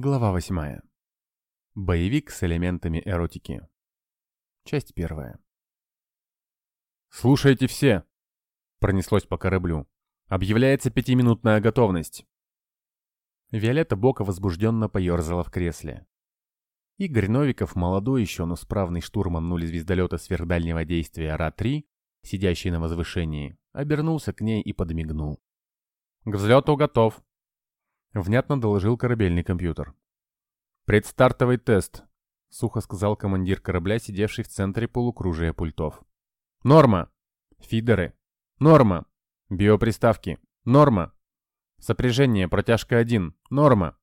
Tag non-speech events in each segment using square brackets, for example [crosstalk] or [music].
Глава 8. Боевик с элементами эротики. Часть первая. «Слушайте все!» — пронеслось по кораблю. «Объявляется пятиминутная готовность!» Виолетта Бока возбужденно поерзала в кресле. Игорь Новиков, молодой еще, но справный штурман нули звездолета сверхдальнего действия Ра-3, сидящий на возвышении, обернулся к ней и подмигнул. «К взлету готов!» — внятно доложил корабельный компьютер. «Предстартовый тест», — сухо сказал командир корабля, сидевший в центре полукружия пультов. «Норма! Фидеры! Норма! Биоприставки! Норма! Сопряжение протяжка 1! Норма!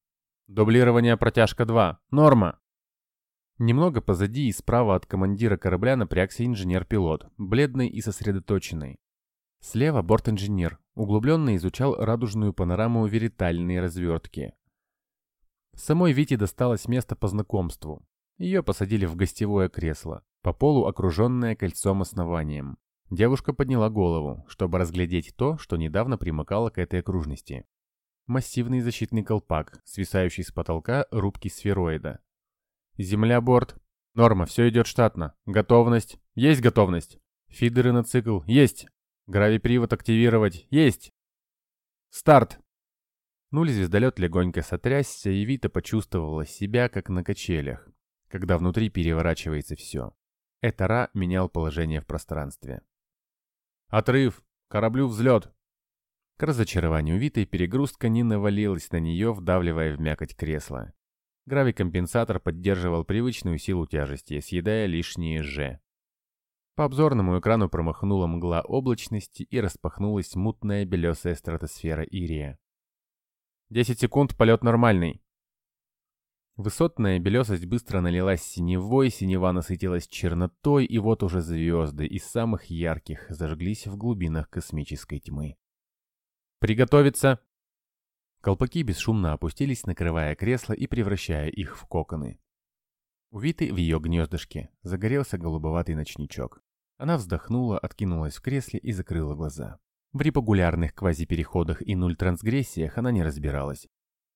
Дублирование протяжка 2! Норма!» Немного позади и справа от командира корабля напрягся инженер-пилот, бледный и сосредоточенный. Слева борт-инженер, углубленно изучал радужную панораму веритальной развертки. Самой Вите досталось место по знакомству. Ее посадили в гостевое кресло, по полу окруженное кольцом основанием. Девушка подняла голову, чтобы разглядеть то, что недавно примыкало к этой окружности. Массивный защитный колпак, свисающий с потолка рубки сфероида. Земля, борт. Норма, все идет штатно. Готовность. Есть готовность. Фидеры на цикл. Есть. Гравипривод активировать. Есть. Старт. Нуль звездолет легонько сотрясся, и Вита почувствовала себя, как на качелях, когда внутри переворачивается все. Это Ра менял положение в пространстве. «Отрыв! Кораблю взлет!» К разочарованию Виты перегрузка не навалилась на нее, вдавливая в мякоть кресла. Гравикомпенсатор поддерживал привычную силу тяжести, съедая лишние «Ж». По обзорному экрану промахнула мгла облачности и распахнулась мутная белесая стратосфера Ирия. 10 секунд, полет нормальный. Высотная белесость быстро налилась синевой, синева насытилась чернотой, и вот уже звезды из самых ярких зажглись в глубинах космической тьмы. «Приготовиться!» Колпаки бесшумно опустились, накрывая кресла и превращая их в коконы. Увитый в ее гнездышке загорелся голубоватый ночничок. Она вздохнула, откинулась в кресле и закрыла глаза. В репогулярных квазипереходах и нуль-трансгрессиях она не разбиралась.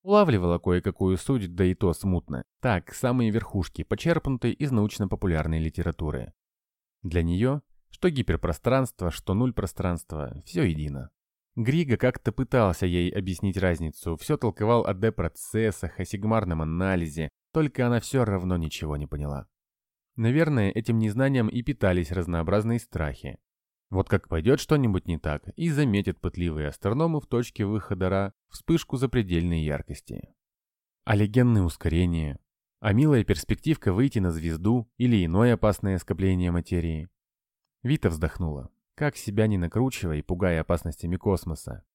Улавливала кое-какую суть, да и то смутно. Так, самые верхушки, почерпнутые из научно-популярной литературы. Для нее, что гиперпространство, что нуль пространства, все едино. Григо как-то пытался ей объяснить разницу, все толковал о D-процессах, о сигмарном анализе, только она все равно ничего не поняла. Наверное, этим незнанием и питались разнообразные страхи. Вот как пойдет что-нибудь не так, и заметят пытливые астрономы в точке выхода Ра вспышку запредельной яркости. А легенные ускорения, а милая перспективка выйти на звезду или иное опасное скопление материи. Вита вздохнула, как себя не накручивая, пугая опасностями космоса.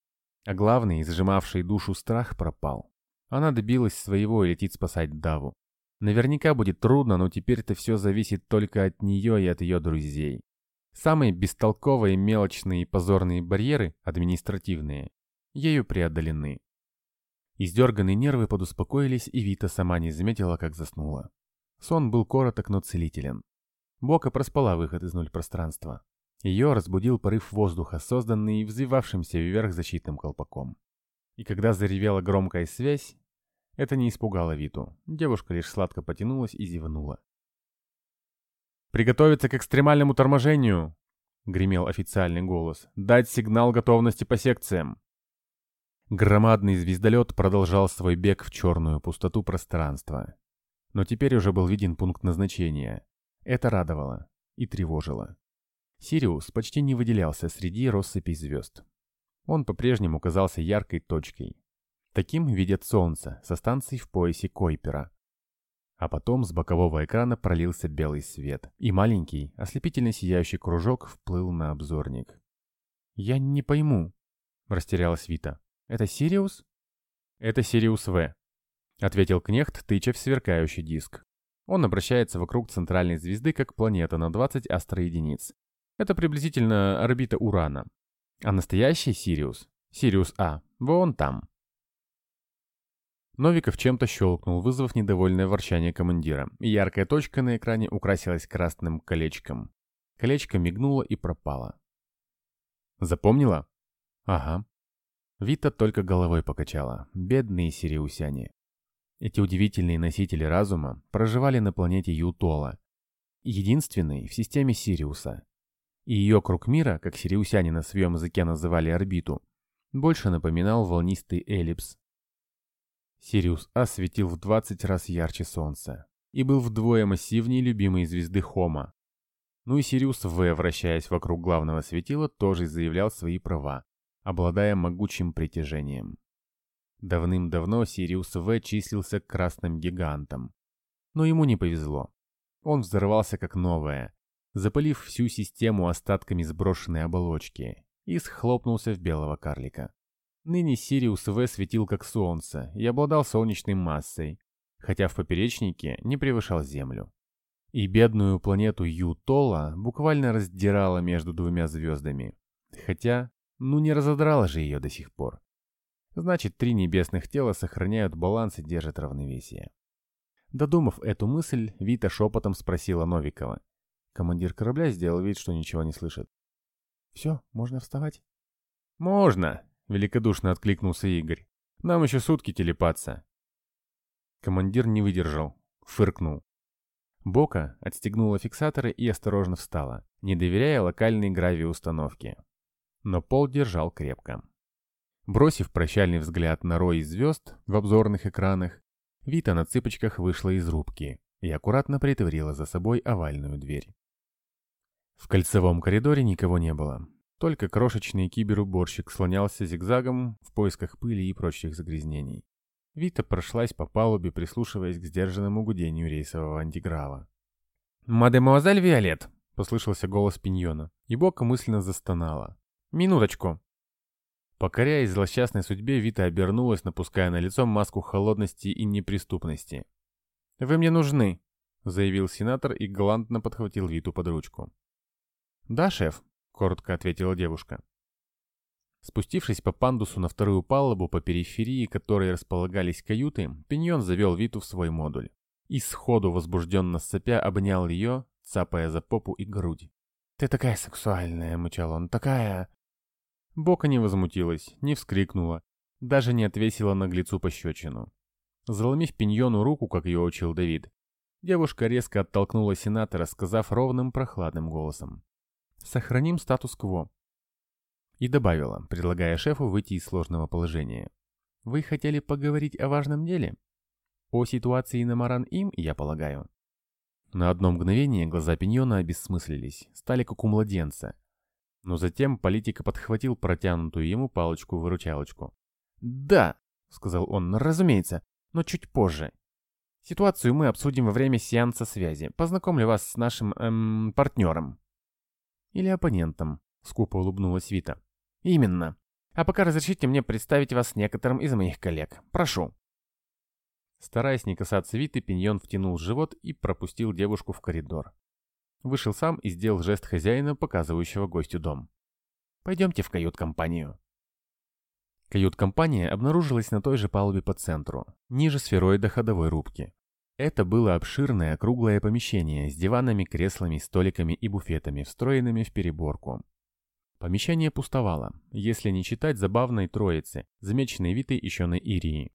А главный, сжимавший душу страх, пропал. Она добилась своего и летит спасать Даву. Наверняка будет трудно, но теперь-то все зависит только от нее и от ее друзей. Самые бестолковые, мелочные и позорные барьеры, административные, ею преодолены. Издерганные нервы подуспокоились, и Вита сама не заметила, как заснула. Сон был короток, но целителен. Бока проспала выход из нуль пространства. Ее разбудил порыв воздуха, созданный взвивавшимся вверх защитным колпаком. И когда заревела громкая связь, это не испугало Виту. Девушка лишь сладко потянулась и зевнула. «Приготовиться к экстремальному торможению!» — гремел официальный голос. «Дать сигнал готовности по секциям!» Громадный звездолет продолжал свой бег в черную пустоту пространства. Но теперь уже был виден пункт назначения. Это радовало и тревожило. Сириус почти не выделялся среди россыпей звезд. Он по-прежнему казался яркой точкой. Таким видят Солнце со станции в поясе Койпера. А потом с бокового экрана пролился белый свет, и маленький, ослепительно сияющий кружок вплыл на обзорник. «Я не пойму», — растерялась Вита. «Это Сириус?» «Это Сириус В», — ответил Кнехт, тыча в сверкающий диск. Он обращается вокруг центральной звезды как планета на 20 астроединиц. Это приблизительно орбита Урана. А настоящий Сириус, Сириус А, вон там. Новиков чем-то щелкнул, вызвав недовольное ворчание командира. Яркая точка на экране украсилась красным колечком. Колечко мигнуло и пропало. «Запомнила?» «Ага». Вита только головой покачала. Бедные сириусяне. Эти удивительные носители разума проживали на планете Ютола, единственной в системе Сириуса. И ее круг мира, как сириусяне на своем языке называли орбиту, больше напоминал волнистый эллипс. Сириус А светил в 20 раз ярче Солнца и был вдвое массивнее любимой звезды Хома. Ну и Сириус В, вращаясь вокруг главного светила, тоже заявлял свои права, обладая могучим притяжением. Давным-давно Сириус В числился красным гигантом. Но ему не повезло. Он взорвался как новое, запалив всю систему остатками сброшенной оболочки, и схлопнулся в белого карлика. Ныне Сириус В светил как солнце и обладал солнечной массой, хотя в поперечнике не превышал Землю. И бедную планету Ютола буквально раздирала между двумя звездами. Хотя, ну не разодрала же ее до сих пор. Значит, три небесных тела сохраняют баланс и держат равновесие. Додумав эту мысль, Вита шепотом спросила Новикова. Командир корабля сделал вид, что ничего не слышит. «Все, можно вставать?» «Можно!» — великодушно откликнулся Игорь. «Нам еще сутки телепаться». Командир не выдержал, фыркнул. Бока отстегнула фиксаторы и осторожно встала, не доверяя локальной гравиустановке. Но пол держал крепко. Бросив прощальный взгляд на рой звезд в обзорных экранах, Вита на цыпочках вышла из рубки и аккуратно притворила за собой овальную дверь. В кольцевом коридоре никого не было. Только крошечный киберуборщик слонялся зигзагом в поисках пыли и прочих загрязнений. Вита прошлась по палубе, прислушиваясь к сдержанному гудению рейсового антиграва. «Мадемуазель Виолет!» — послышался голос Пиньона, и Бока мысленно застонала. «Минуточку!» Покоряясь злосчастной судьбе, Вита обернулась, напуская на лицо маску холодности и неприступности. «Вы мне нужны!» — заявил сенатор и галантно подхватил Виту под ручку. «Да, шеф», — коротко ответила девушка. Спустившись по пандусу на вторую палубу, по периферии которой располагались каюты, Пиньон завел Виту в свой модуль. И сходу возбужденно сопя обнял ее, цапая за попу и грудь. «Ты такая сексуальная», — мычал он, — «такая...» Бока не возмутилась, не вскрикнула, даже не отвесила наглецу пощечину. Заломив Пиньону руку, как ее учил Давид, девушка резко оттолкнула сенатора, сказав ровным прохладным голосом. «Сохраним статус-кво. И добавила, предлагая шефу выйти из сложного положения. «Вы хотели поговорить о важном деле? О ситуации на Маран-Им, я полагаю?» На одно мгновение глаза Пиньона обессмыслились, стали как у младенца. Но затем политика подхватил протянутую ему палочку-выручалочку. «Да», — сказал он, — «разумеется, но чуть позже. Ситуацию мы обсудим во время сеанса связи. Познакомлю вас с нашим, эм, партнером». «Или оппонентом», — скупо улыбнулась Вита. «Именно. А пока разрешите мне представить вас некоторым из моих коллег. Прошу». Стараясь не касаться Виты, Пиньон втянул живот и пропустил девушку в коридор. Вышел сам и сделал жест хозяина, показывающего гостю дом. «Пойдемте в кают-компанию». Кают-компания обнаружилась на той же палубе по центру, ниже сфероида ходовой рубки. Это было обширное круглое помещение с диванами, креслами, столиками и буфетами, встроенными в переборку. Помещение пустовало, если не читать забавной троицы, замеченной Витой еще на Ирии.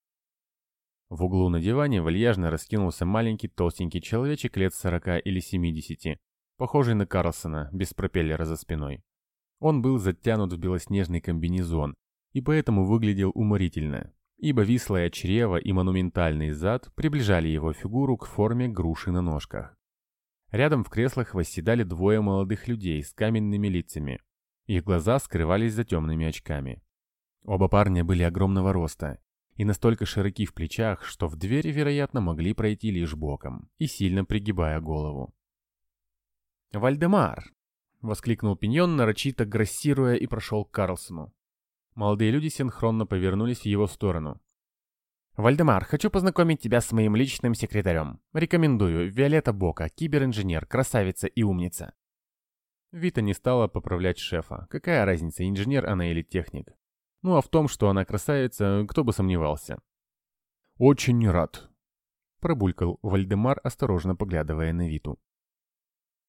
В углу на диване вальяжно раскинулся маленький толстенький человечек лет 40 или 70, похожий на Карлсона, без пропеллера за спиной. Он был затянут в белоснежный комбинезон и поэтому выглядел уморительно, ибо вислое чрево и монументальный зад приближали его фигуру к форме груши на ножках. Рядом в креслах восседали двое молодых людей с каменными лицами, их глаза скрывались за темными очками. Оба парня были огромного роста и настолько широки в плечах, что в двери, вероятно, могли пройти лишь боком и сильно пригибая голову. «Вальдемар!» — воскликнул Пиньон, нарочито грассируя и прошел к Карлсону. Молодые люди синхронно повернулись в его сторону. «Вальдемар, хочу познакомить тебя с моим личным секретарем. Рекомендую, Виолетта Бока, киберинженер, красавица и умница. Вита не стала поправлять шефа. Какая разница, инженер она или техник? Ну а в том, что она красавица, кто бы сомневался. «Очень рад», — пробулькал Вальдемар, осторожно поглядывая на Виту.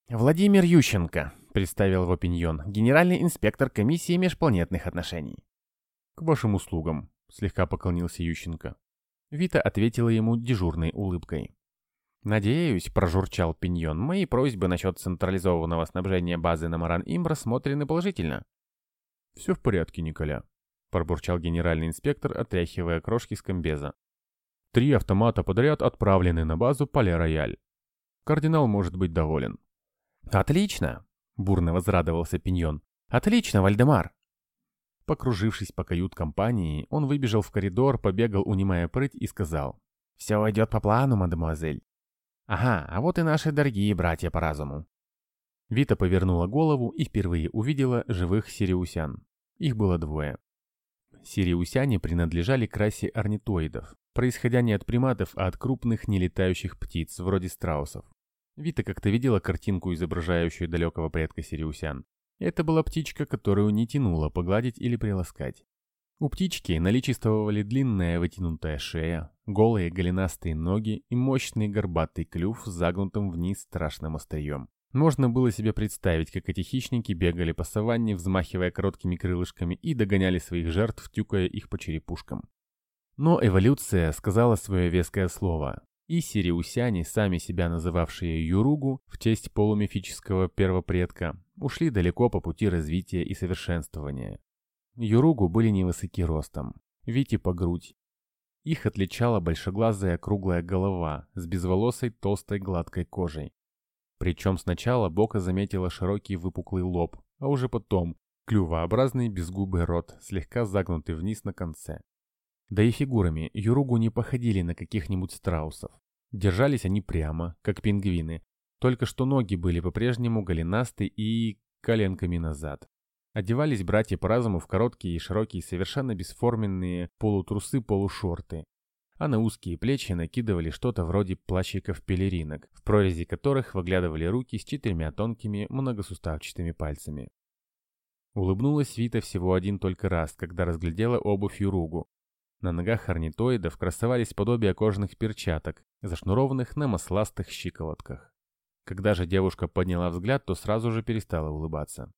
«Владимир Ющенко», — представил его Пиньон, генеральный инспектор комиссии межпланетных отношений. «К вашим услугам», — слегка поклонился Ющенко. Вита ответила ему дежурной улыбкой. «Надеюсь», — прожурчал Пиньон, — «мои просьбы насчет централизованного снабжения базы на Маран-Им рассмотрены положительно». «Все в порядке, Николя», — пробурчал генеральный инспектор, отряхивая крошки с комбеза. «Три автомата подряд отправлены на базу Пале-Рояль. Кардинал может быть доволен». «Отлично!» — бурно возрадовался Пиньон. «Отлично, Вальдемар!» Покружившись по кают-компании, он выбежал в коридор, побегал, унимая прыть, и сказал. «Все идет по плану, мадемуазель. Ага, а вот и наши дорогие братья по разуму. Вита повернула голову и впервые увидела живых сириусян. Их было двое. Сириусяне принадлежали к расе орнитоидов, происходя не от приматов, а от крупных нелетающих птиц, вроде страусов. Вита как-то видела картинку, изображающую далекого предка сириусян. Это была птичка, которую не тянуло погладить или приласкать. У птички наличествовали длинная вытянутая шея, голые голенастые ноги и мощный горбатый клюв с загнутым вниз страшным острием. Можно было себе представить, как эти хищники бегали по саванне, взмахивая короткими крылышками и догоняли своих жертв, тюкая их по черепушкам. Но эволюция сказала свое веское слово, и сириусяне, сами себя называвшие Юругу в честь полумифического первопредка, ушли далеко по пути развития и совершенствования. Юругу были невысоки ростом, Вити по грудь. Их отличала большеглазая круглая голова с безволосой толстой гладкой кожей. Причем сначала Бока заметила широкий выпуклый лоб, а уже потом клювообразный безгубый рот, слегка загнутый вниз на конце. Да и фигурами Юругу не походили на каких-нибудь страусов. Держались они прямо, как пингвины, только что ноги были по-прежнему голенасты и коленками назад. Одевались братья по разуму в короткие и широкие, совершенно бесформенные полутрусы-полушорты, а на узкие плечи накидывали что-то вроде плащиков-пелеринок, в прорези которых выглядывали руки с четырьмя тонкими многосуставчатыми пальцами. Улыбнулась Вита всего один только раз, когда разглядела обувь Юругу. На ногах орнитоидов красовались подобия кожаных перчаток, зашнурованных на масластых щиколотках. Когда же девушка подняла взгляд, то сразу же перестала улыбаться.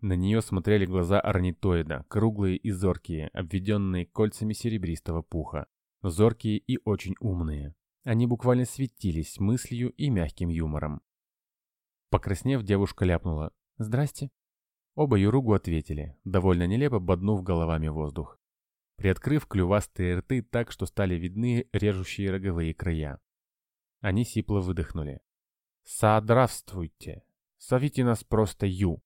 На нее смотрели глаза орнитоида, круглые и зоркие, обведенные кольцами серебристого пуха. Зоркие и очень умные. Они буквально светились мыслью и мягким юмором. Покраснев, девушка ляпнула «Здрасте». Оба Юругу ответили, довольно нелепо боднув головами воздух. Приоткрыв клювастые рты так, что стали видны режущие роговые края. Они сипло выдохнули. «Создравствуйте! Зовите нас просто Ю!»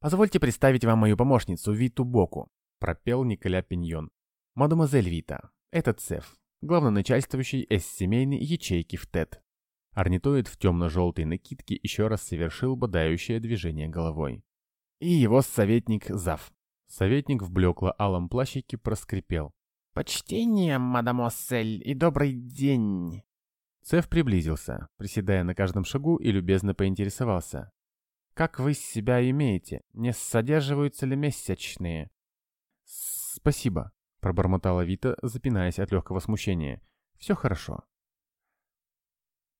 «Позвольте представить вам мою помощницу Виту Боку», — пропел Николя Пиньон. «Мадемуазель Вита, это Цеф, главноначальствующий из семейной ячейки в ТЭТ». Орнитоид в темно-желтой накидке еще раз совершил бодающее движение головой. «И его советник Зав». Советник в блекло-алом плащике проскрипел. «Почтение, мадемуазель, и добрый день!» Цеф приблизился, приседая на каждом шагу и любезно поинтересовался. Как вы себя имеете? Не содерживаются ли месячные? Спасибо, пробормотала Вита, запинаясь от легкого смущения. Все хорошо.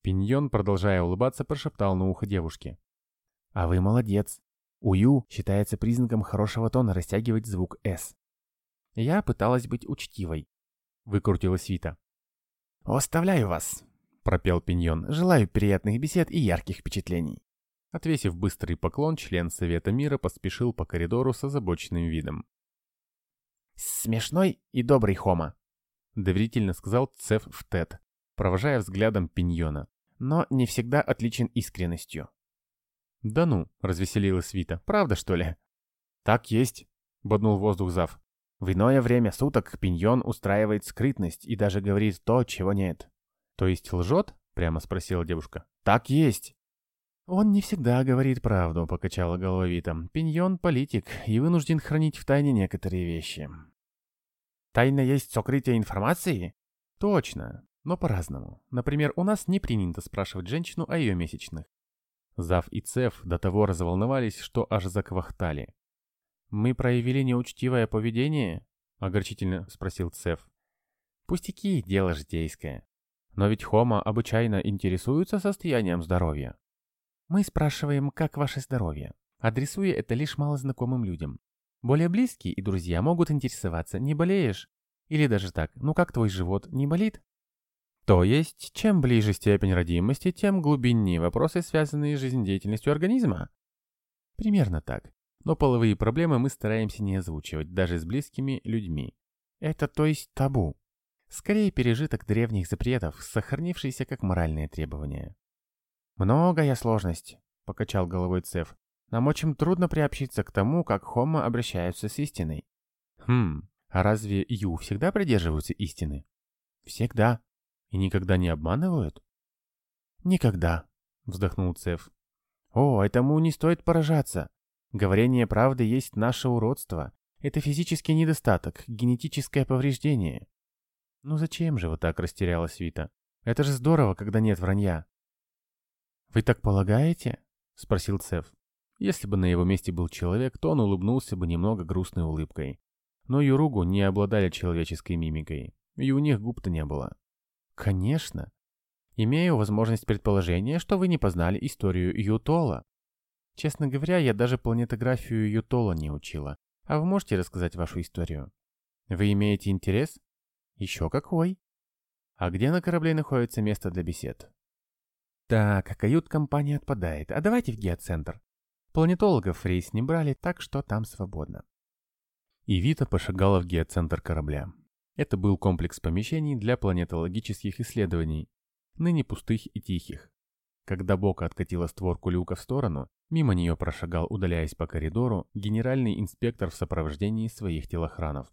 Пиньон, продолжая улыбаться, прошептал на ухо девушке. «А вы молодец. Ую считается признаком хорошего тона растягивать звук «с». Я пыталась быть учтивой. Выкрутилась Вита. «Оставляю вас», — пропел Пиньон. «Желаю приятных бесед и ярких впечатлений». Отвесив быстрый поклон, член Совета Мира поспешил по коридору с озабоченным видом. «Смешной и добрый Хома», — доверительно сказал Цеф в Тет, провожая взглядом Пиньона, «но не всегда отличен искренностью». «Да ну», — развеселилась Вита, — «правда, что ли?» «Так есть», — боднул воздух Зав. «В иное время суток Пиньон устраивает скрытность и даже говорит то, чего нет». «То есть лжет?» — прямо спросила девушка. «Так есть». «Он не всегда говорит правду», — покачала головой Вита. «Пиньон — политик и вынужден хранить в тайне некоторые вещи». «Тайна есть сокрытие информации?» «Точно, но по-разному. Например, у нас не принято спрашивать женщину о ее месячных». Зав и Цеф до того разволновались, что аж заквахтали. «Мы проявили неучтивое поведение?» — огорчительно спросил Цеф. «Пустяки, дело житейское. Но ведь Хома обычайно интересуется состоянием здоровья». Мы спрашиваем, как ваше здоровье, адресуя это лишь малознакомым людям. Более близкие и друзья могут интересоваться, не болеешь? Или даже так, ну как твой живот, не болит? То есть, чем ближе степень родимости, тем глубиннее вопросы, связанные с жизнедеятельностью организма? Примерно так. Но половые проблемы мы стараемся не озвучивать, даже с близкими людьми. Это то есть табу. Скорее пережиток древних запретов, сохранившийся как моральные требования. «Многая сложность», — покачал головой Цеф. «Нам очень трудно приобщиться к тому, как хомо обращаются с истиной». «Хм, а разве Ю всегда придерживаются истины?» «Всегда. И никогда не обманывают?» «Никогда», — вздохнул Цеф. «О, этому не стоит поражаться. Говорение правды есть наше уродство. Это физический недостаток, генетическое повреждение». «Ну зачем же вот так растерялась Вита? Это же здорово, когда нет вранья». «Вы так полагаете?» — спросил Цеф. Если бы на его месте был человек, то он улыбнулся бы немного грустной улыбкой. Но Юругу не обладали человеческой мимикой, и у них губ-то не было. «Конечно. Имею возможность предположения, что вы не познали историю Ютола. Честно говоря, я даже планетографию Ютола не учила. А вы можете рассказать вашу историю? Вы имеете интерес? Еще какой? А где на корабле находится место для бесед? Так, кают-компания отпадает. А давайте в геоцентр. Планетологов рейс не брали, так что там свободно. И Вита пошагала в геоцентр корабля. Это был комплекс помещений для планетологических исследований, ныне пустых и тихих. Когда Бока откатила створку люка в сторону, мимо нее прошагал, удаляясь по коридору, генеральный инспектор в сопровождении своих телохранов.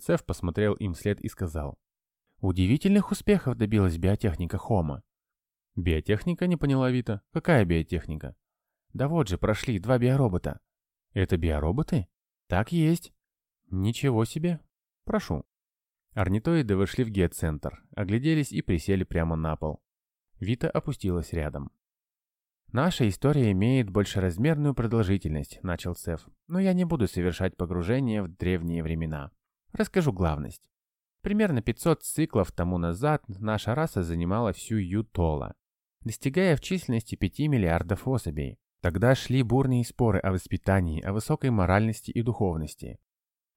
Цеф посмотрел им вслед и сказал. «Удивительных успехов добилась биотехника Хома». «Биотехника?» — не поняла Вита. «Какая биотехника?» «Да вот же, прошли два биоробота». «Это биороботы?» «Так есть». «Ничего себе. Прошу». Орнитоиды вошли в геоцентр, огляделись и присели прямо на пол. Вита опустилась рядом. «Наша история имеет большеразмерную продолжительность», — начал Сеф, «но я не буду совершать погружение в древние времена. Расскажу главность. Примерно 500 циклов тому назад наша раса занимала всю Ютола, достигая в численности 5 миллиардов особей. Тогда шли бурные споры о воспитании, о высокой моральности и духовности.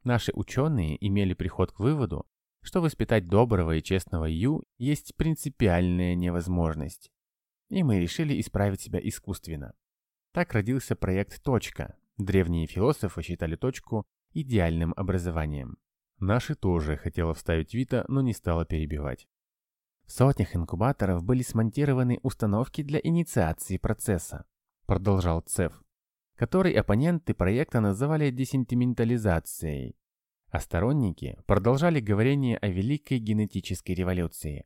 Наши ученые имели приход к выводу, что воспитать доброго и честного Ю есть принципиальная невозможность. И мы решили исправить себя искусственно. Так родился проект «Точка». Древние философы считали точку идеальным образованием. Наши тоже хотела вставить Вита, но не стала перебивать. В сотнях инкубаторов были смонтированы установки для инициации процесса, продолжал Цеф, который оппоненты проекта называли десентиментализацией. А сторонники продолжали говорение о великой генетической революции.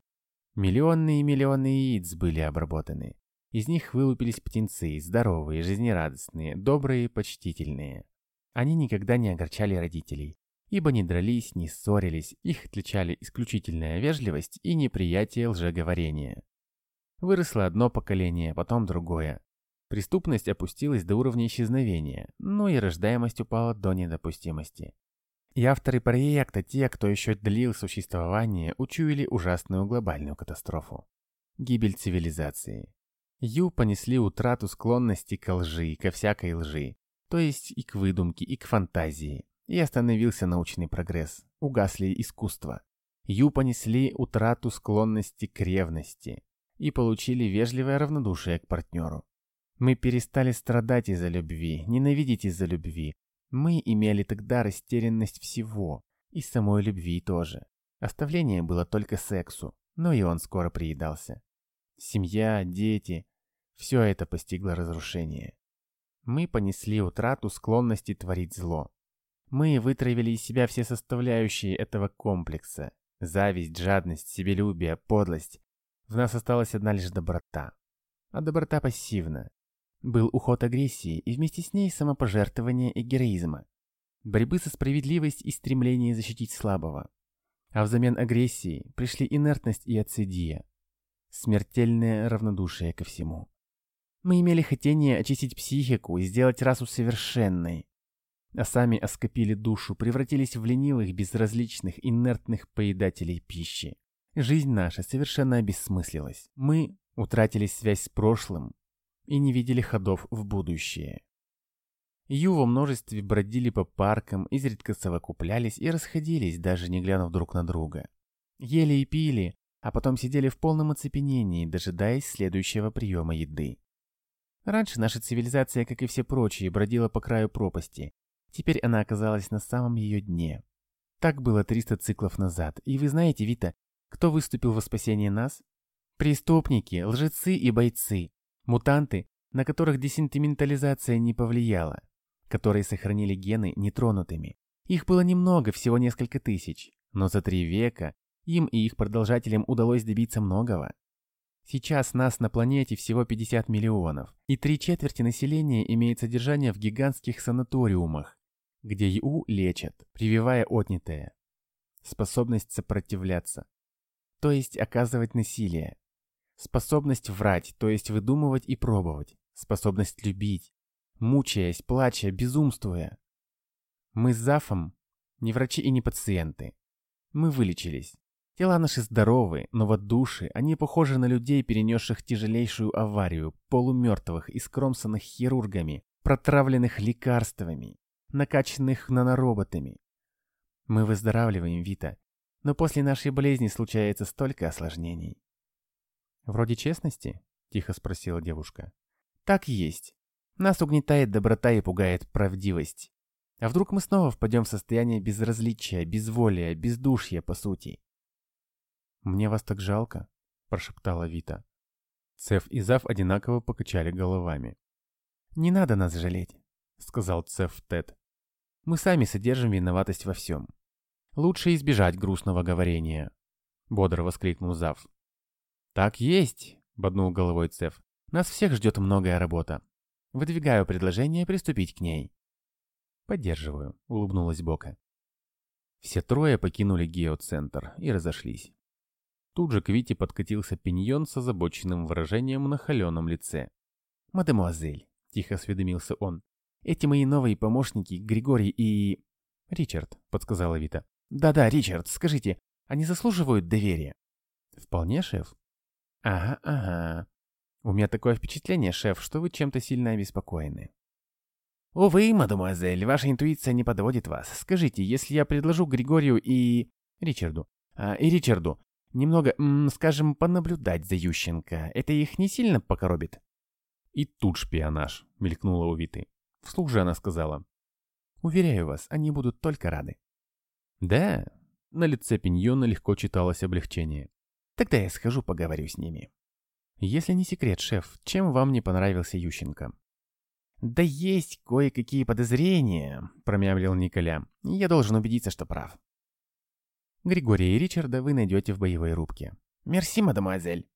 Миллионы и миллионы яиц были обработаны. Из них вылупились птенцы, здоровые, жизнерадостные, добрые, почтительные. Они никогда не огорчали родителей, ибо не дрались, не ссорились, их отличали исключительная вежливость и неприятие лжеговорения. Выросло одно поколение, потом другое. Преступность опустилась до уровня исчезновения, но и рождаемость упала до недопустимости. И авторы проекта, те, кто еще длил существование, учуяли ужасную глобальную катастрофу. Гибель цивилизации. Ю понесли утрату склонности к лжи, ко всякой лжи, то есть и к выдумке, и к фантазии. И остановился научный прогресс, угасли искусства. Ю понесли утрату склонности к ревности и получили вежливое равнодушие к партнеру. Мы перестали страдать из-за любви, ненавидеть из-за любви. Мы имели тогда растерянность всего, и самой любви тоже. Оставление было только сексу, но и он скоро приедался. Семья, дети – все это постигло разрушение. Мы понесли утрату склонности творить зло. Мы вытравили из себя все составляющие этого комплекса. Зависть, жадность, себелюбие, подлость. В нас осталась одна лишь доброта. А доброта пассивна. Был уход агрессии и вместе с ней самопожертвование и героизма. Борьбы со справедливостью и стремление защитить слабого. А взамен агрессии пришли инертность и ацидия. Смертельное равнодушие ко всему. Мы имели хотение очистить психику и сделать расу совершенной а сами оскопили душу, превратились в ленивых, безразличных, инертных поедателей пищи. Жизнь наша совершенно обессмыслилась. Мы утратили связь с прошлым и не видели ходов в будущее. Ю во множестве бродили по паркам, изредка совокуплялись и расходились, даже не глянув друг на друга. Ели и пили, а потом сидели в полном оцепенении, дожидаясь следующего приема еды. Раньше наша цивилизация, как и все прочие, бродила по краю пропасти. Теперь она оказалась на самом ее дне. Так было 300 циклов назад. И вы знаете, Вита, кто выступил во спасение нас? Преступники, лжецы и бойцы. Мутанты, на которых десентиментализация не повлияла. Которые сохранили гены нетронутыми. Их было немного, всего несколько тысяч. Но за три века им и их продолжателям удалось добиться многого. Сейчас нас на планете всего 50 миллионов, и три четверти населения имеет содержание в гигантских санаториумах, где ИУ лечат, прививая отнятое. Способность сопротивляться, то есть оказывать насилие. Способность врать, то есть выдумывать и пробовать. Способность любить, мучаясь, плача, безумствуя. Мы с Зафом не врачи и не пациенты. Мы вылечились. Тела наши здоровы, но вот души, они похожи на людей, перенесших тяжелейшую аварию, полумертвых и скромсанных хирургами, протравленных лекарствами, накачанных нанороботами. Мы выздоравливаем, Вита, но после нашей болезни случается столько осложнений. «Вроде честности?» — тихо спросила девушка. «Так есть. Нас угнетает доброта и пугает правдивость. А вдруг мы снова впадем в состояние безразличия, безволия, бездушья, по сути?» «Мне вас так жалко», — прошептала Вита. Цеф и Зав одинаково покачали головами. «Не надо нас жалеть», — сказал Цеф Тед. «Мы сами содержим виноватость во всем. Лучше избежать грустного говорения», — бодро воскликнул Зав. «Так есть», — боднул головой Цеф. «Нас всех ждет многое работа. Выдвигаю предложение приступить к ней». «Поддерживаю», — улыбнулась Бока. Все трое покинули геоцентр и разошлись. Тут же к Вите подкатился пиньон с озабоченным выражением на холеном лице. «Мадемуазель», — тихо осведомился он, — «эти мои новые помощники, Григорий и...» «Ричард», — подсказала Вита. «Да-да, Ричард, скажите, они заслуживают доверия?» «Вполне, шеф». «Ага, ага. У меня такое впечатление, шеф, что вы чем-то сильно обеспокоены». «Увы, мадемуазель, ваша интуиция не подводит вас. Скажите, если я предложу Григорию и... Ричарду... А, и Ричарду Немного, скажем, понаблюдать за Ющенко. Это их не сильно покоробит?» «И тут шпионаж», — мелькнула у Виты. Вслух же она сказала. «Уверяю вас, они будут только рады». «Да?» На лице Пиньона легко читалось облегчение. «Тогда я схожу поговорю с ними». «Если не секрет, шеф, чем вам не понравился Ющенко?» «Да есть кое-какие подозрения», — промямлил Николя. «Я должен убедиться, что прав». Григория и Ричарда вы найдете в боевой рубке. Мерси, мадемуазель.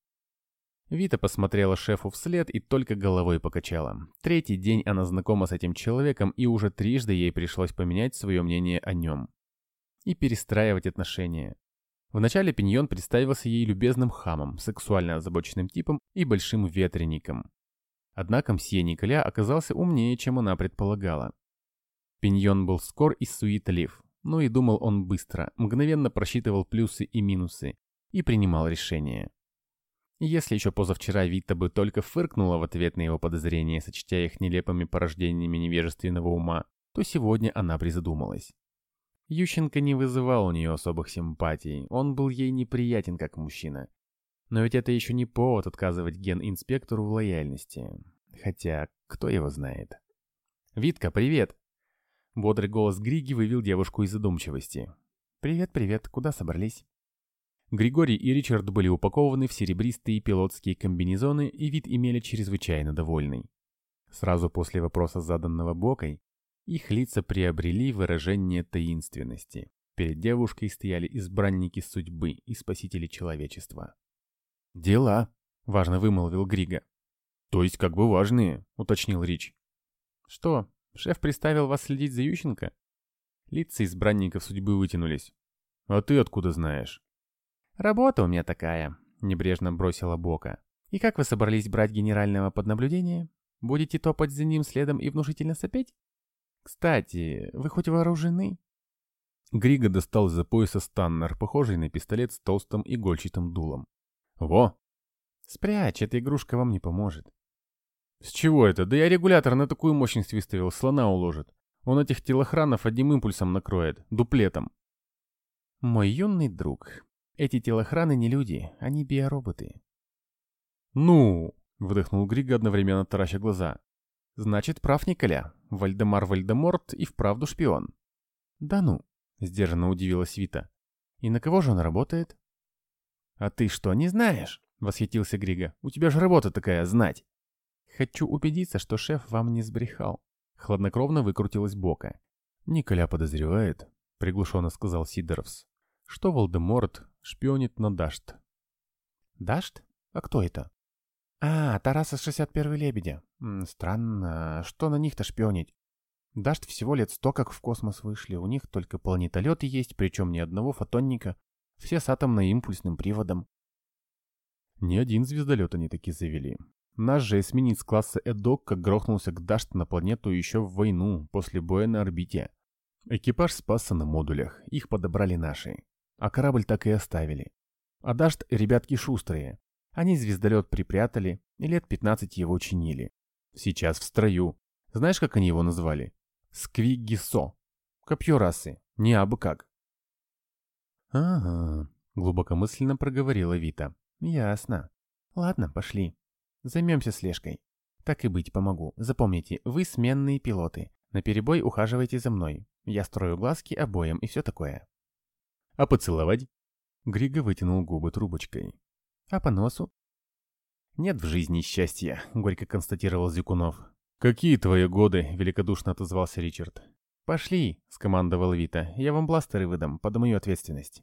Вита посмотрела шефу вслед и только головой покачала. Третий день она знакома с этим человеком, и уже трижды ей пришлось поменять свое мнение о нем. И перестраивать отношения. Вначале Пиньон представился ей любезным хамом, сексуально озабоченным типом и большим ветреником. Однако мсье Николя оказался умнее, чем она предполагала. Пиньон был скор и суетлив, но и думал он быстро, мгновенно просчитывал плюсы и минусы и принимал решения. Если еще позавчера Вита бы только фыркнула в ответ на его подозрения, сочтя их нелепыми порождениями невежественного ума, то сегодня она призадумалась. Ющенко не вызывал у нее особых симпатий, он был ей неприятен как мужчина. Но ведь это еще не повод отказывать ген-инспектору в лояльности. Хотя, кто его знает. «Витка, привет!» Бодрый голос Григи вывел девушку из задумчивости. «Привет, привет, куда собрались?» Григорий и Ричард были упакованы в серебристые пилотские комбинезоны и вид имели чрезвычайно довольный. Сразу после вопроса, заданного Бокой, их лица приобрели выражение таинственности. Перед девушкой стояли избранники судьбы и спасители человечества. «Дела», — важно вымолвил Грига. «То есть как бы важные», — уточнил Рич. «Что, Шеф приставил вас следить за Ющенко?» Лица избранников судьбы вытянулись. «А ты откуда знаешь?» «Работа у меня такая», — небрежно бросила Бока. «И как вы собрались брать генерального под наблюдение? Будете топать за ним следом и внушительно сопеть? Кстати, вы хоть вооружены?» Григо достал из-за пояса станнер, похожий на пистолет с толстым игольчатым дулом. «Во!» «Спрячь, эта игрушка вам не поможет». С чего это? Да я регулятор на такую мощность выставил, слона уложит. Он этих телохранов одним импульсом накроет, дуплетом. Мой юный друг, эти телохраны не люди, они биороботы. Ну, выдохнул Грига одновременно тараща глаза. Значит, прав Николя. Вальдемар Вальдеморт и вправду шпион. Да ну, сдержанно удивилась Вита. И на кого же он работает? А ты что, не знаешь? Восхитился Грига. У тебя же работа такая, знать. Хочу убедиться, что шеф вам не сбрехал. Хладнокровно выкрутилась Бока. Николя подозревает, приглушенно сказал Сидоровс, что Волдеморт шпионит на Дашт. Дашт? А кто это? А, Тараса 61 лебедя. М, странно, что на них-то шпионить? Дашт всего лет сто как в космос вышли, у них только планетолеты есть, причем ни одного фотонника, все с атомно-импульсным приводом. Ни один звездолет они таки завели. Наш же эсминец класса Эдок как грохнулся к Дашт на планету еще в войну, после боя на орбите. Экипаж спасся на модулях, их подобрали наши. А корабль так и оставили. А Дашт ребятки шустрые. Они звездолет припрятали и лет 15 его чинили. Сейчас в строю. Знаешь, как они его назвали? Сквигисо. Копье расы. Не абы как. «Ага», — глубокомысленно проговорила Вита. «Ясно. Ладно, пошли. Займемся слежкой. Так и быть, помогу. Запомните, вы сменные пилоты. На перебой ухаживайте за мной. Я строю глазки обоим и все такое». «А поцеловать?» Григо вытянул губы трубочкой. «А по носу?» «Нет в жизни счастья», — горько констатировал Зюкунов. «Какие твои годы?» — великодушно отозвался Ричард. «Пошли», — скомандовал Вита. «Я вам бластеры выдам, под мою ответственность».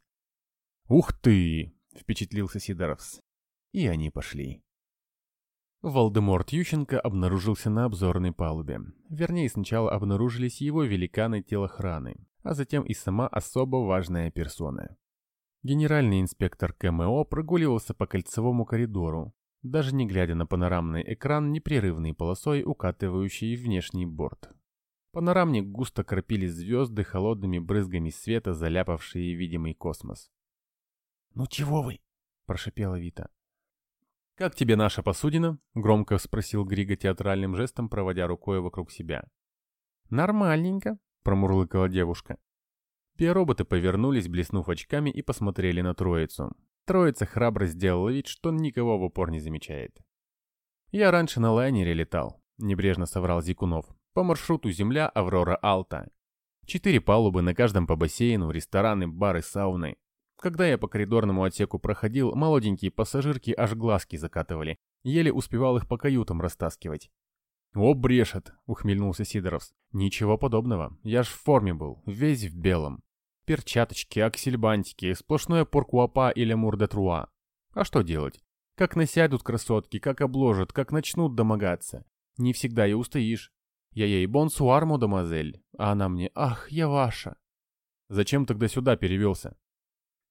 «Ух ты!» — впечатлился Сидоровс. И они пошли. Волдеморт Ющенко обнаружился на обзорной палубе. Вернее, сначала обнаружились его великаны-телохраны, а затем и сама особо важная персона. Генеральный инспектор КМО прогуливался по кольцевому коридору, даже не глядя на панорамный экран непрерывной полосой, укатывающий внешний борт. Панорамник густо кропили звезды холодными брызгами света, заляпавшие видимый космос. «Ну чего вы?» – прошипела Вита. «Как тебе наша посудина?» — громко спросил Григо театральным жестом, проводя рукой вокруг себя. «Нормальненько», — промурлыкала девушка. Биороботы повернулись, блеснув очками, и посмотрели на троицу. Троица храбро сделала вид, что никого в упор не замечает. «Я раньше на лайнере летал», — небрежно соврал Зикунов. «По маршруту Земля, Аврора, Алта. Четыре палубы, на каждом по бассейну, рестораны, бары, сауны. Когда я по коридорному отсеку проходил, молоденькие пассажирки аж глазки закатывали. Еле успевал их по каютам растаскивать. «О, брешет!» — ухмельнулся Сидоровс. «Ничего подобного. Я ж в форме был, весь в белом. Перчаточки, аксельбантики, сплошное поркуапа или мурдетруа. А что делать? Как насядут красотки, как обложат, как начнут домогаться. Не всегда и устоишь. Я ей бонсуар, мадемуазель, а она мне «Ах, я ваша». Зачем тогда сюда перевелся?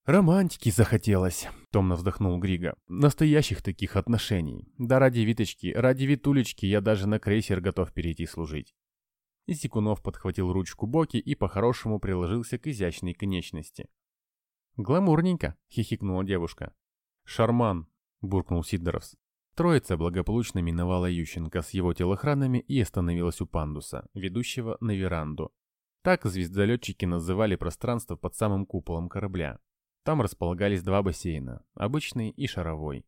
«Романтики захотелось», — томно вздохнул Грига. «Настоящих таких отношений. Да ради Виточки, ради Витулечки я даже на крейсер готов перейти служить». Изикунов подхватил ручку Боки и по-хорошему приложился к изящной конечности. «Гламурненько», — хихикнула девушка. «Шарман», — буркнул Сидоровс. Троица благополучно миновала Ющенко с его телохранами и остановилась у пандуса, ведущего на веранду. Так звездолетчики называли пространство под самым куполом корабля. Там располагались два бассейна, обычный и шаровой.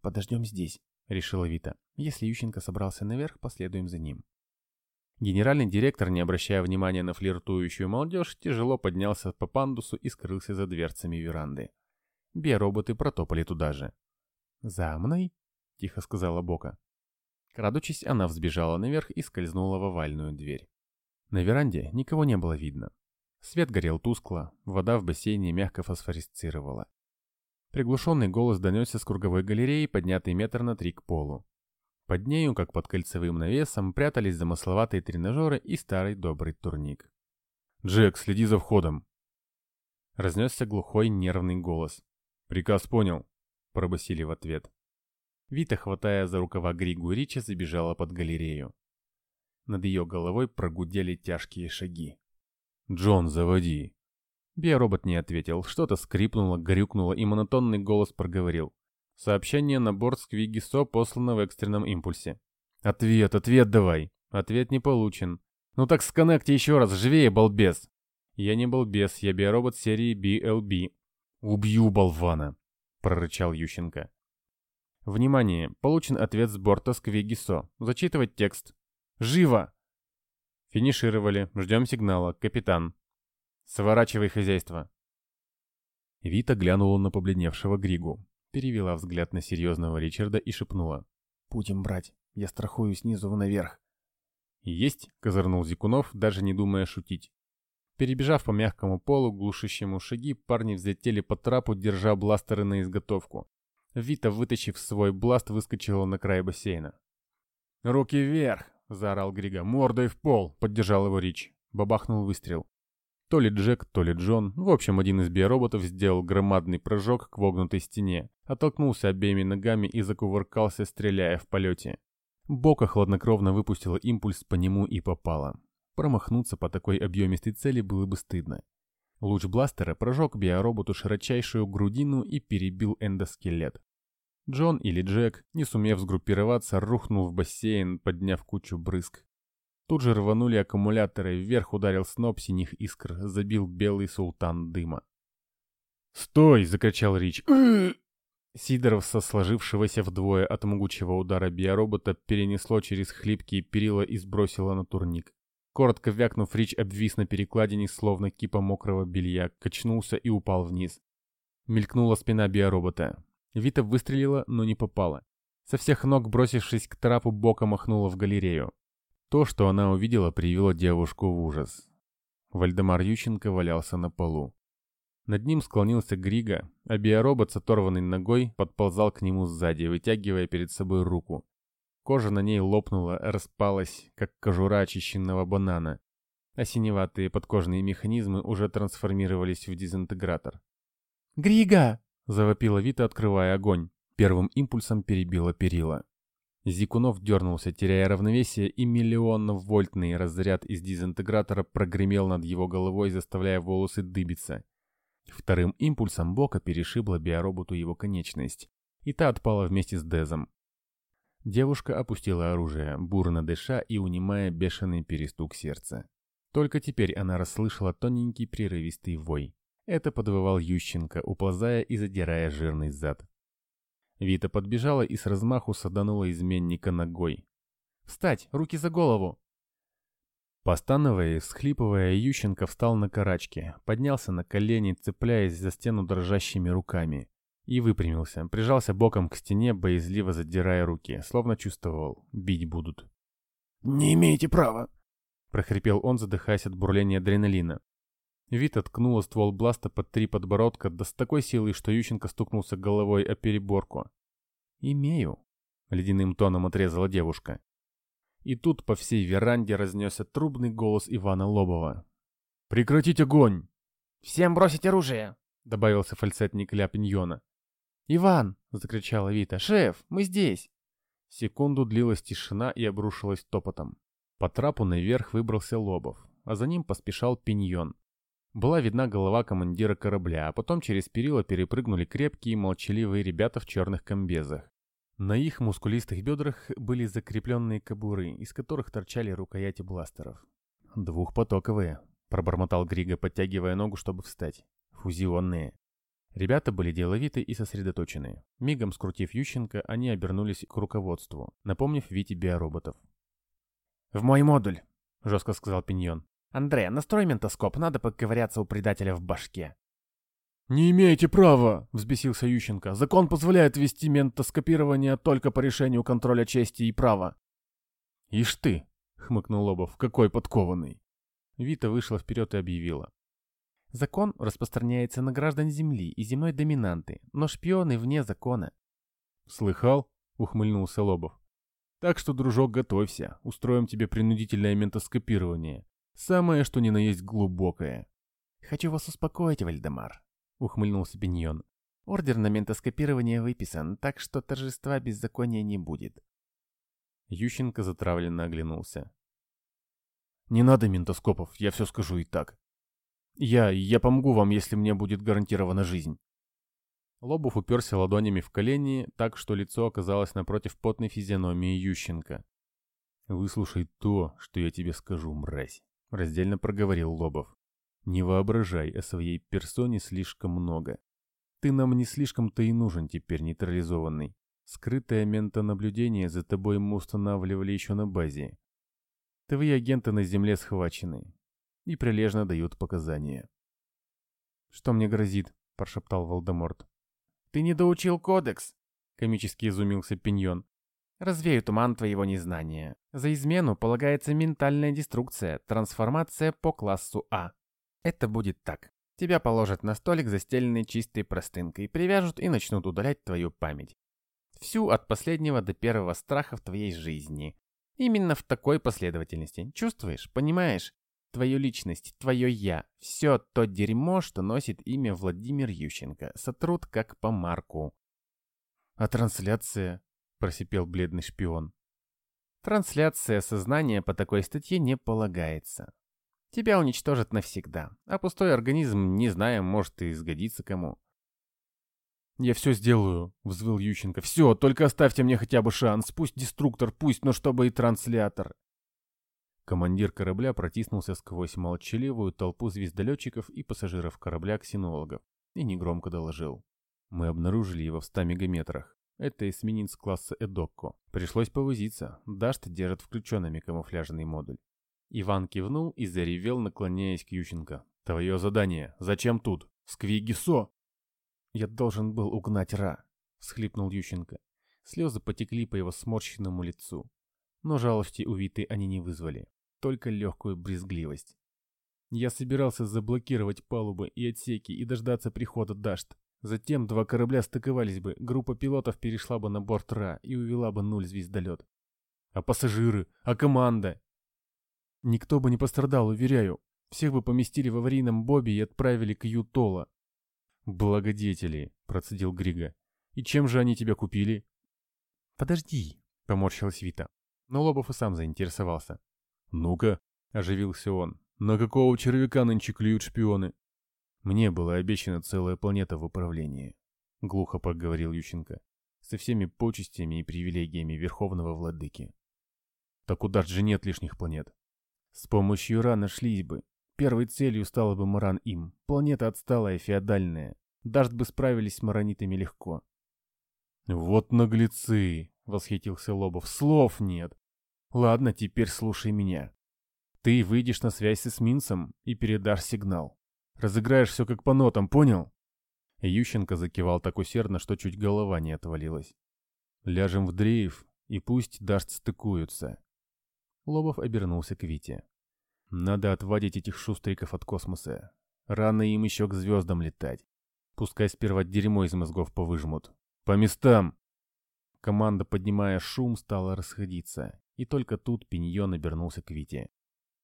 «Подождем здесь», — решила Вита. «Если Ющенко собрался наверх, последуем за ним». Генеральный директор, не обращая внимания на флиртующую молодежь, тяжело поднялся по пандусу и скрылся за дверцами веранды. Биороботы протопали туда же. «За мной?» — тихо сказала Бока. Крадучись, она взбежала наверх и скользнула в овальную дверь. На веранде никого не было видно. Свет горел тускло, вода в бассейне мягко фосфорисцировала. Приглушенный голос донесся с круговой галереи, поднятый метр на три к полу. Под нею, как под кольцевым навесом, прятались замысловатые тренажеры и старый добрый турник. «Джек, следи за входом!» Разнесся глухой нервный голос. «Приказ понял», — пробасили в ответ. Вита, хватая за рукава Григу Рича, забежала под галерею. Над ее головой прогудели тяжкие шаги. «Джон, заводи!» Биоробот не ответил, что-то скрипнуло, грюкнуло, и монотонный голос проговорил. Сообщение на борт Сквигисо послано в экстренном импульсе. Ответ, ответ давай. Ответ не получен. Ну так сконнекти еще раз, живее, балбес. Я не балбес, я биоробот серии BLB. Убью болвана, прорычал Ющенко. Внимание, получен ответ с борта Сквигисо. Зачитывать текст. Живо! Финишировали, ждем сигнала, капитан. Сворачивай хозяйство. Вита глянула на побледневшего Григу, перевела взгляд на серьезного Ричарда и шепнула. «Будем брать, я страхую снизу наверх». «Есть», — козырнул Зикунов, даже не думая шутить. Перебежав по мягкому полу, глушащему шаги, парни взлетели по трапу, держа бластеры на изготовку. Вита, вытащив свой бласт, выскочила на край бассейна. «Руки вверх!» — заорал Грига. «Мордой в пол!» — поддержал его Рич. Бабахнул выстрел. То ли Джек, то ли Джон, в общем, один из биороботов сделал громадный прыжок к вогнутой стене, оттолкнулся обеими ногами и закувыркался, стреляя в полете. Бока хладнокровно выпустила импульс по нему и попала. Промахнуться по такой объемистой цели было бы стыдно. Луч бластера прожег биороботу широчайшую грудину и перебил эндоскелет. Джон или Джек, не сумев сгруппироваться, рухнул в бассейн, подняв кучу брызг. Тут же рванули аккумуляторы, вверх ударил сноп синих искр, забил белый султан дыма. «Стой!» — закричал Рич. [clears throat] Сидоров со сложившегося вдвое от могучего удара биоробота перенесло через хлипкие перила и сбросило на турник. Коротко вякнув, Рич обвис на перекладине, словно кипа мокрого белья, качнулся и упал вниз. Мелькнула спина биоробота. Вита выстрелила, но не попала. Со всех ног, бросившись к трапу, боком махнула в галерею. То, что она увидела, привело девушку в ужас. Вальдемар Ющенко валялся на полу. Над ним склонился Грига, а биоробот с оторванной ногой подползал к нему сзади, вытягивая перед собой руку. Кожа на ней лопнула, распалась, как кожура очищенного банана, а синеватые подкожные механизмы уже трансформировались в дезинтегратор. «Грига!» — завопила Вита, открывая огонь. Первым импульсом перебила перила. Зикунов дернулся, теряя равновесие, и миллионно-вольтный разряд из дезинтегратора прогремел над его головой, заставляя волосы дыбиться. Вторым импульсом Бока перешибла биороботу его конечность, и та отпала вместе с Дезом. Девушка опустила оружие, бурно дыша и унимая бешеный перестук сердца. Только теперь она расслышала тоненький прерывистый вой. Это подвывал Ющенко, уползая и задирая жирный зад. Вита подбежала и с размаху саданула изменника ногой. «Встать! Руки за голову!» Постановая и всхлипывая, Ющенко встал на карачки, поднялся на колени, цепляясь за стену дрожащими руками. И выпрямился, прижался боком к стене, боязливо задирая руки, словно чувствовал, бить будут. «Не имеете права!» — прохрипел он, задыхаясь от бурления адреналина. Вита ткнула ствол бласта под три подбородка, да с такой силой, что Ющенко стукнулся головой о переборку. «Имею», — ледяным тоном отрезала девушка. И тут по всей веранде разнесся трубный голос Ивана Лобова. «Прекратить огонь!» «Всем бросить оружие!» — добавился фальцет Николя Пиньона. «Иван!» — закричала Вита. «Шеф, мы здесь!» Секунду длилась тишина и обрушилась топотом. По трапу наверх выбрался Лобов, а за ним поспешал Пиньон. Была видна голова командира корабля, а потом через перила перепрыгнули крепкие молчаливые ребята в черных комбезах. На их мускулистых бедрах были закрепленные кобуры, из которых торчали рукояти бластеров. «Двухпотоковые», — пробормотал Григо, подтягивая ногу, чтобы встать. «Фузионные». Ребята были деловиты и сосредоточены. Мигом скрутив Ющенко, они обернулись к руководству, напомнив Вите биороботов. «В мой модуль», — жестко сказал Пиньон. «Андре, настрой ментоскоп, надо поковыряться у предателя в башке». «Не имеете права!» — взбесился Ющенко. «Закон позволяет вести ментоскопирование только по решению контроля чести и права». «Ишь ты!» — хмыкнул Лобов. «Какой подкованный!» Вита вышла вперед и объявила. «Закон распространяется на граждан Земли и земной доминанты, но шпионы вне закона». «Слыхал?» — ухмыльнулся Лобов. «Так что, дружок, готовься. Устроим тебе принудительное ментоскопирование. Самое, что ни на есть глубокое. «Хочу вас успокоить, Вальдемар», — ухмыльнулся Беньон. «Ордер на ментоскопирование выписан, так что торжества беззакония не будет». Ющенко затравленно оглянулся. «Не надо ментоскопов, я все скажу и так. Я, я помогу вам, если мне будет гарантирована жизнь». Лобов уперся ладонями в колени, так что лицо оказалось напротив потной физиономии Ющенко. «Выслушай то, что я тебе скажу, мразь», — раздельно проговорил Лобов. «Не воображай о своей персоне слишком много. Ты нам не слишком-то и нужен теперь нейтрализованный. Скрытое ментонаблюдение за тобой мы устанавливали еще на базе. Твои агенты на земле схвачены и прилежно дают показания. «Что мне грозит?» – прошептал Волдеморт. «Ты не доучил кодекс!» – комически изумился Пиньон. «Развею туман твоего незнания. За измену полагается ментальная деструкция, трансформация по классу А. Это будет так. Тебя положат на столик, застеленный чистой простынкой, привяжут и начнут удалять твою память. Всю от последнего до первого страха в твоей жизни. Именно в такой последовательности. Чувствуешь? Понимаешь? Твою личность, твое «я». Все то дерьмо, что носит имя Владимир Ющенко. Сотрут как по марку. «А трансляция?» – просипел бледный шпион. «Трансляция сознания по такой статье не полагается. Тебя уничтожат навсегда, а пустой организм, не знаю, может и сгодится кому. «Я все сделаю», — взвыл Ющенко. «Все, только оставьте мне хотя бы шанс. Пусть деструктор, пусть, но чтобы и транслятор». Командир корабля протиснулся сквозь молчаливую толпу звездолетчиков и пассажиров корабля-ксенологов и негромко доложил. «Мы обнаружили его в 100 мегаметрах. Это эсминец класса Эдокко. Пришлось повозиться. Дашт держит включенными камуфляжный модуль. Иван кивнул и заревел, наклоняясь к Ющенко. «Твое задание. Зачем тут? Сквигисо!» «Я должен был угнать Ра», — всхлипнул Ющенко. Слезы потекли по его сморщенному лицу. Но жалости у Виты они не вызвали, только легкую брезгливость. Я собирался заблокировать палубы и отсеки и дождаться прихода Дашт. Затем два корабля стыковались бы, группа пилотов перешла бы на борт Ра и увела бы нуль звездолет. А пассажиры? А команда? Никто бы не пострадал, уверяю. Всех бы поместили в аварийном бобе и отправили к Ютола. «Благодетели», — процедил Грига. «И чем же они тебя купили?» «Подожди», — поморщилась Вита. Но Лобов и сам заинтересовался. «Ну-ка», — оживился он, — «на какого червяка нынче клюют шпионы?» «Мне была обещана целая планета в управлении», — глухо проговорил Ющенко, «со всеми почестями и привилегиями Верховного Владыки». «Так куда же нет лишних планет?» С помощью Ра нашлись бы. Первой целью стала бы Маран-Им. Планета отсталая, феодальная. Дашт бы справились с маронитами легко. «Вот наглецы!» — восхитился Лобов. «Слов нет! Ладно, теперь слушай меня. Ты выйдешь на связь с эсминцем и передашь сигнал. Разыграешь все как по нотам, понял?» Ющенко закивал так усердно, что чуть голова не отвалилась. «Ляжем в дрейф, и пусть Дашт стыкуются. Лобов обернулся к Вите. «Надо отводить этих шустриков от космоса. Рано им еще к звездам летать. Пускай сперва дерьмо из мозгов повыжмут. По местам!» Команда, поднимая шум, стала расходиться. И только тут Пиньон обернулся к Вите.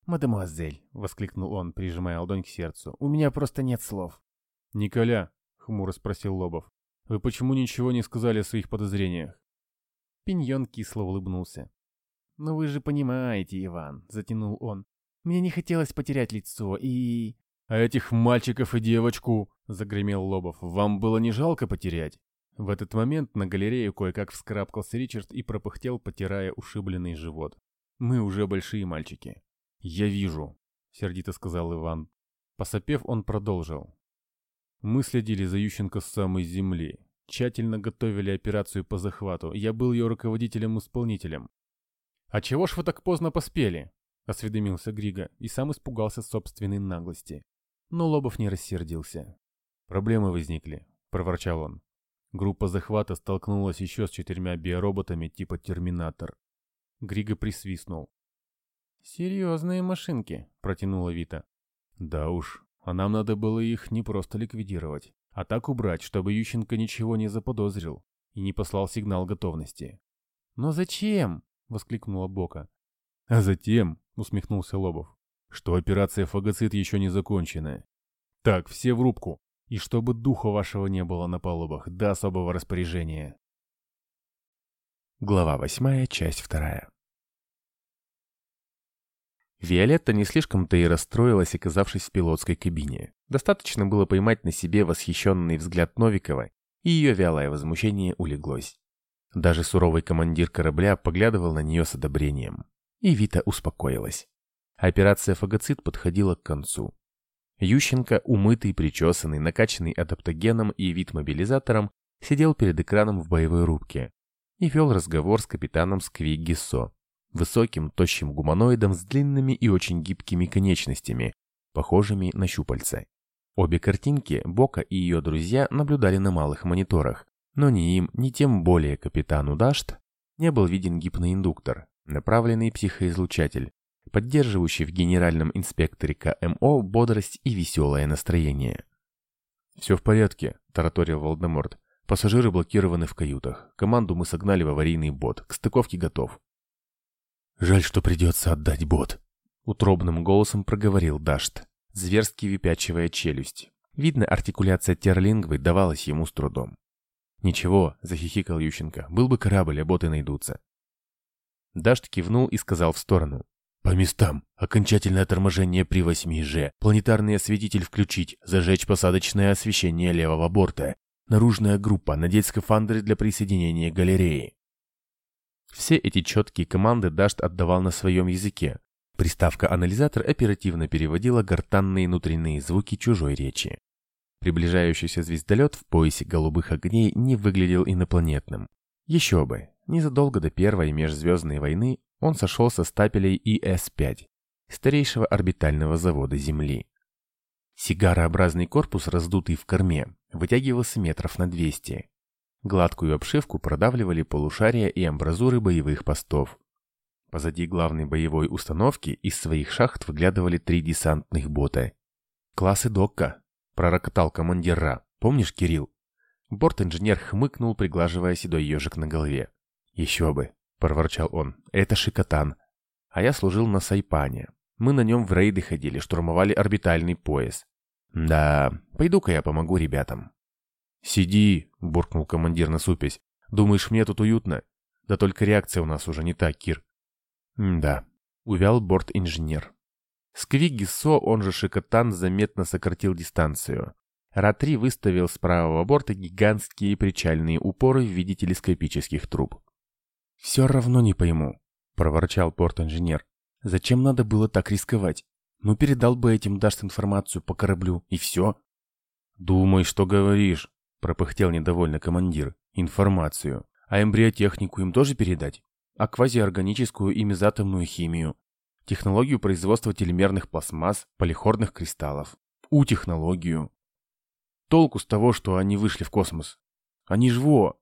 «Мадемуазель!» — воскликнул он, прижимая ладонь к сердцу. «У меня просто нет слов». «Николя!» — хмуро спросил Лобов. «Вы почему ничего не сказали о своих подозрениях?» Пиньон кисло улыбнулся. «Но вы же понимаете, Иван», — затянул он. «Мне не хотелось потерять лицо и...» «А этих мальчиков и девочку», — загремел Лобов, — «вам было не жалко потерять?» В этот момент на галерею кое-как вскарабкался Ричард и пропыхтел, потирая ушибленный живот. «Мы уже большие мальчики». «Я вижу», — сердито сказал Иван. Посопев, он продолжил. «Мы следили за Ющенко с самой земли. Тщательно готовили операцию по захвату. Я был ее руководителем-исполнителем. «А чего ж вы так поздно поспели?» — осведомился Грига и сам испугался собственной наглости. Но Лобов не рассердился. «Проблемы возникли», — проворчал он. Группа захвата столкнулась еще с четырьмя биороботами типа «Терминатор». Грига присвистнул. «Серьезные машинки», — протянула Вита. «Да уж, а нам надо было их не просто ликвидировать, а так убрать, чтобы Ющенко ничего не заподозрил и не послал сигнал готовности». «Но зачем?» воскликнула Бока. А затем, усмехнулся Лобов, что операция фагоцит еще не закончена. Так, все в рубку. И чтобы духа вашего не было на палубах, до особого распоряжения. Глава восьмая, часть вторая. Виолетта не слишком-то и расстроилась, оказавшись в пилотской кабине. Достаточно было поймать на себе восхищенный взгляд Новикова, и ее вялое возмущение улеглось. Даже суровый командир корабля поглядывал на нее с одобрением. И Вита успокоилась. Операция «Фагоцит» подходила к концу. Ющенко, умытый, причесанный, накачанный адаптогеном и вид-мобилизатором, сидел перед экраном в боевой рубке и вел разговор с капитаном Скви Гиссо, высоким, тощим гуманоидом с длинными и очень гибкими конечностями, похожими на щупальца. Обе картинки Бока и ее друзья наблюдали на малых мониторах, но ни им, ни тем более капитану Дашт не был виден гипноиндуктор, направленный психоизлучатель, поддерживающий в генеральном инспекторе КМО бодрость и веселое настроение. «Все в порядке», – тараторил Волдеморт. «Пассажиры блокированы в каютах. Команду мы согнали в аварийный бот. К стыковке готов». «Жаль, что придется отдать бот», – утробным голосом проговорил Дашт, зверски выпячивая челюсть. Видно, артикуляция терлингвы давалась ему с трудом. «Ничего», – захихикал Ющенко, – «был бы корабль, а боты найдутся». Дашт кивнул и сказал в сторону. По местам. Окончательное торможение при 8G. Планетарный осветитель включить. Зажечь посадочное освещение левого борта. Наружная группа. Надеть скафандры для присоединения галереи. Все эти четкие команды Дашт отдавал на своем языке. Приставка-анализатор оперативно переводила гортанные внутренние звуки чужой речи. Приближающийся звездолет в поясе голубых огней не выглядел инопланетным. Еще бы, незадолго до Первой межзвездной войны он сошел со стапелей ИС-5, старейшего орбитального завода Земли. Сигарообразный корпус, раздутый в корме, вытягивался метров на 200. Гладкую обшивку продавливали полушария и амбразуры боевых постов. Позади главной боевой установки из своих шахт выглядывали три десантных бота. «Классы Докка», — пророкотал командир Ра. «Помнишь, Кирилл?» Борт-инженер хмыкнул, приглаживая седой ежик на голове. «Еще бы проворчал он. «Это Шикотан. А я служил на Сайпане. Мы на нем в рейды ходили, штурмовали орбитальный пояс. Да, пойду-ка я помогу ребятам». «Сиди», — буркнул командир на супесь. «Думаешь, мне тут уютно? Да только реакция у нас уже не та, Кир». «Да», — увял борт-инженер. Сквигисо, он же Шикотан, заметно сократил дистанцию. Ра-3 выставил с правого борта гигантские причальные упоры в виде телескопических труб. «Все равно не пойму», — проворчал порт-инженер. «Зачем надо было так рисковать? Ну, передал бы этим Дашт информацию по кораблю, и все». «Думай, что говоришь», — пропыхтел недовольно командир. «Информацию. А эмбриотехнику им тоже передать? А квазиорганическую и мезатомную химию? Технологию производства телемерных пластмасс, полихорных кристаллов? У-технологию? Толку с того, что они вышли в космос? Они ж во,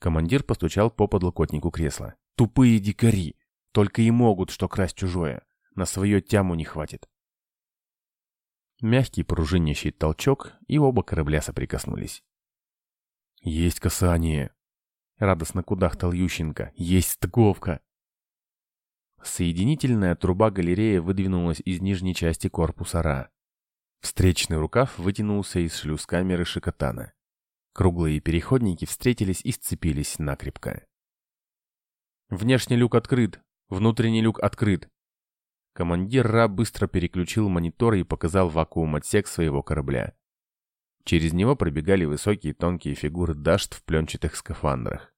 Командир постучал по подлокотнику кресла. «Тупые дикари! Только и могут, что красть чужое. На свое тяму не хватит». Мягкий пружинящий толчок, и оба корабля соприкоснулись. «Есть касание!» — радостно кудахтал Ющенко. «Есть стыковка!» Соединительная труба галереи выдвинулась из нижней части корпуса РА. Встречный рукав вытянулся из шлюз камеры Шикотана. Круглые переходники встретились и сцепились накрепко. «Внешний люк открыт! Внутренний люк открыт!» Командир Ра быстро переключил монитор и показал вакуум-отсек своего корабля. Через него пробегали высокие тонкие фигуры Дашт в пленчатых скафандрах.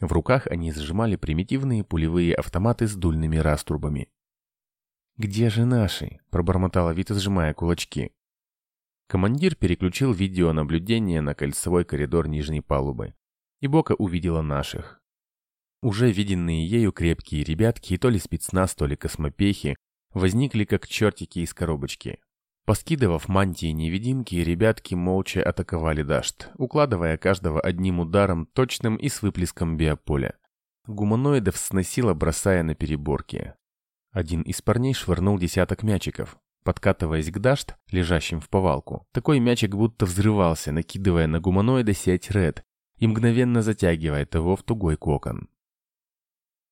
В руках они сжимали примитивные пулевые автоматы с дульными раструбами. «Где же наши?» – пробормотала Вита, сжимая кулачки. Командир переключил видеонаблюдение на кольцевой коридор нижней палубы. И Бока увидела наших. Уже виденные ею крепкие ребятки, то ли спецназ, то ли космопехи, возникли как чертики из коробочки. Поскидывав мантии-невидимки, ребятки молча атаковали Дашт, укладывая каждого одним ударом, точным и с выплеском биополя. Гуманоидов сносило, бросая на переборки. Один из парней швырнул десяток мячиков, Подкатываясь к Дашт, лежащим в повалку, такой мячик будто взрывался, накидывая на гуманоида сеть Ред и мгновенно затягивая его в тугой кокон.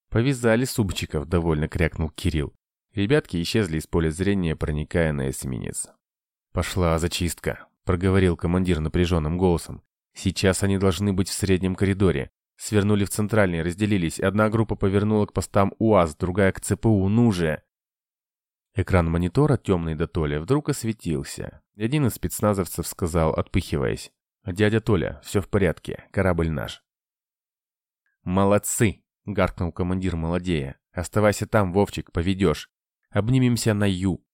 «Повязали супчиков», — довольно крякнул Кирилл. Ребятки исчезли из поля зрения, проникая на эсминец. «Пошла зачистка», — проговорил командир напряженным голосом. «Сейчас они должны быть в среднем коридоре. Свернули в центральный, разделились. Одна группа повернула к постам УАЗ, другая к ЦПУ. Ну же!» Экран монитора, темный до Толя, вдруг осветился. Один из спецназовцев сказал, отпыхиваясь. «Дядя Толя, все в порядке, корабль наш». «Молодцы!» — гаркнул командир молодея. Оставайся там, Вовчик, поведешь. Обнимемся на Ю.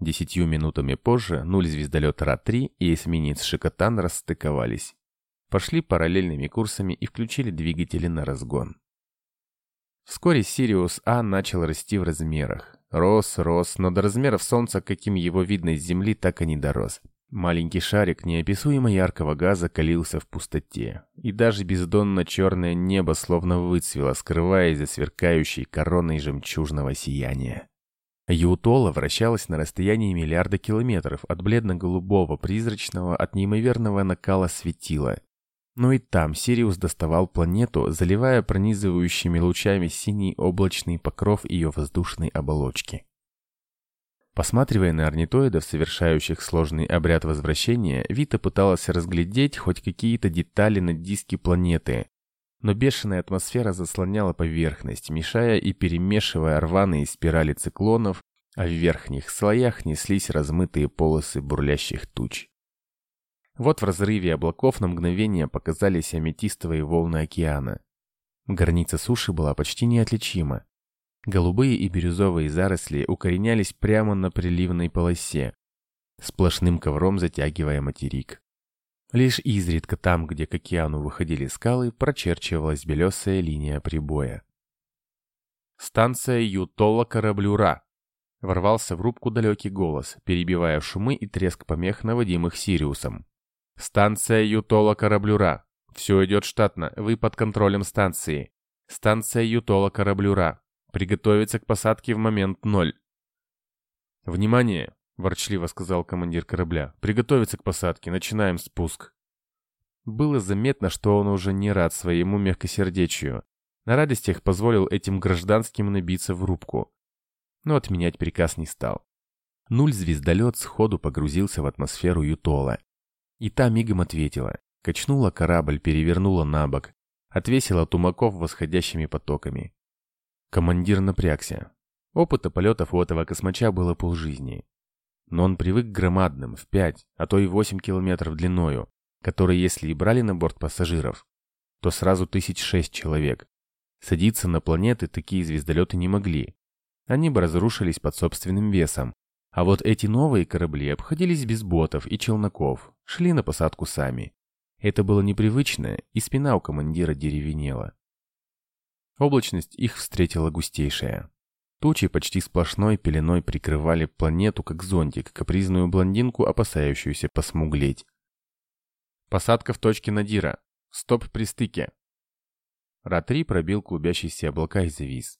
Десятью минутами позже нуль звездолет Ра-3 и эсминец Шикотан расстыковались. Пошли параллельными курсами и включили двигатели на разгон. Вскоре Сириус А начал расти в размерах. Рос, рос, но до размеров Солнца, каким его видно из Земли, так и не дорос. Маленький шарик неописуемо яркого газа калился в пустоте, и даже бездонно-черное небо словно выцвело, скрываясь за сверкающей короной жемчужного сияния. Ютола вращалась на расстоянии миллиарда километров от бледно-голубого, призрачного, от неимоверного накала светила. Но и там Сириус доставал планету, заливая пронизывающими лучами синий облачный покров ее воздушной оболочки. Посматривая на орнитоидов, совершающих сложный обряд возвращения, Вита пыталась разглядеть хоть какие-то детали на диске планеты. Но бешеная атмосфера заслоняла поверхность, мешая и перемешивая рваные спирали циклонов, а в верхних слоях неслись размытые полосы бурлящих туч. Вот в разрыве облаков на мгновение показались аметистовые волны океана. Граница суши была почти неотличима. Голубые и бирюзовые заросли укоренялись прямо на приливной полосе, сплошным ковром затягивая материк. Лишь изредка там, где к океану выходили скалы, прочерчивалась белесая линия прибоя. «Станция Ютола кораблюра!» Ворвался в рубку далекий голос, перебивая шумы и треск помех, наводимых Сириусом. «Станция Ютола кораблюра! Все идет штатно, вы под контролем станции. Станция Ютола кораблюра! Приготовиться к посадке в момент ноль. «Внимание!» — ворчливо сказал командир корабля. «Приготовиться к посадке. Начинаем спуск». Было заметно, что он уже не рад своему мягкосердечию. На радостях позволил этим гражданским набиться в рубку. Но отменять приказ не стал. Нуль-звездолет сходу погрузился в атмосферу Ютола. И та мигом ответила. Качнула корабль, перевернула на бок. Отвесила тумаков восходящими потоками. Командир напрягся. Опыта полетов у этого космача было полжизни. Но он привык к громадным, в 5, а то и 8 километров длиною, которые если и брали на борт пассажиров, то сразу тысяч шесть человек. Садиться на планеты такие звездолеты не могли. Они бы разрушились под собственным весом. А вот эти новые корабли обходились без ботов и челноков, шли на посадку сами. Это было непривычно, и спина у командира деревенела. Облачность их встретила густейшая. Тучи почти сплошной пеленой прикрывали планету, как зонтик, капризную блондинку, опасающуюся посмуглеть. Посадка в точке Надира. Стоп при стыке. Ра-3 пробил клубящиеся облака и завис.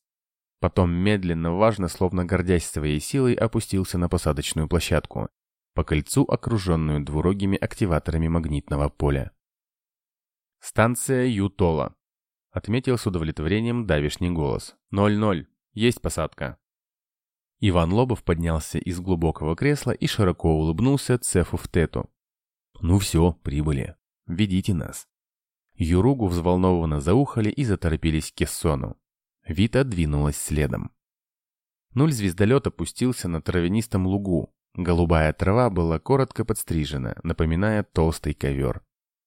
Потом медленно, важно, словно гордясь своей силой, опустился на посадочную площадку, по кольцу, окруженную двурогими активаторами магнитного поля. Станция Ютола. Отметил с удовлетворением давишний голос. «Ноль-ноль. Есть посадка». Иван Лобов поднялся из глубокого кресла и широко улыбнулся Цефу в Тету. «Ну все, прибыли. Ведите нас». Юругу взволнованно заухали и заторопились к Кессону. Вита двинулась следом. Нуль звездолет опустился на травянистом лугу. Голубая трава была коротко подстрижена, напоминая толстый ковер.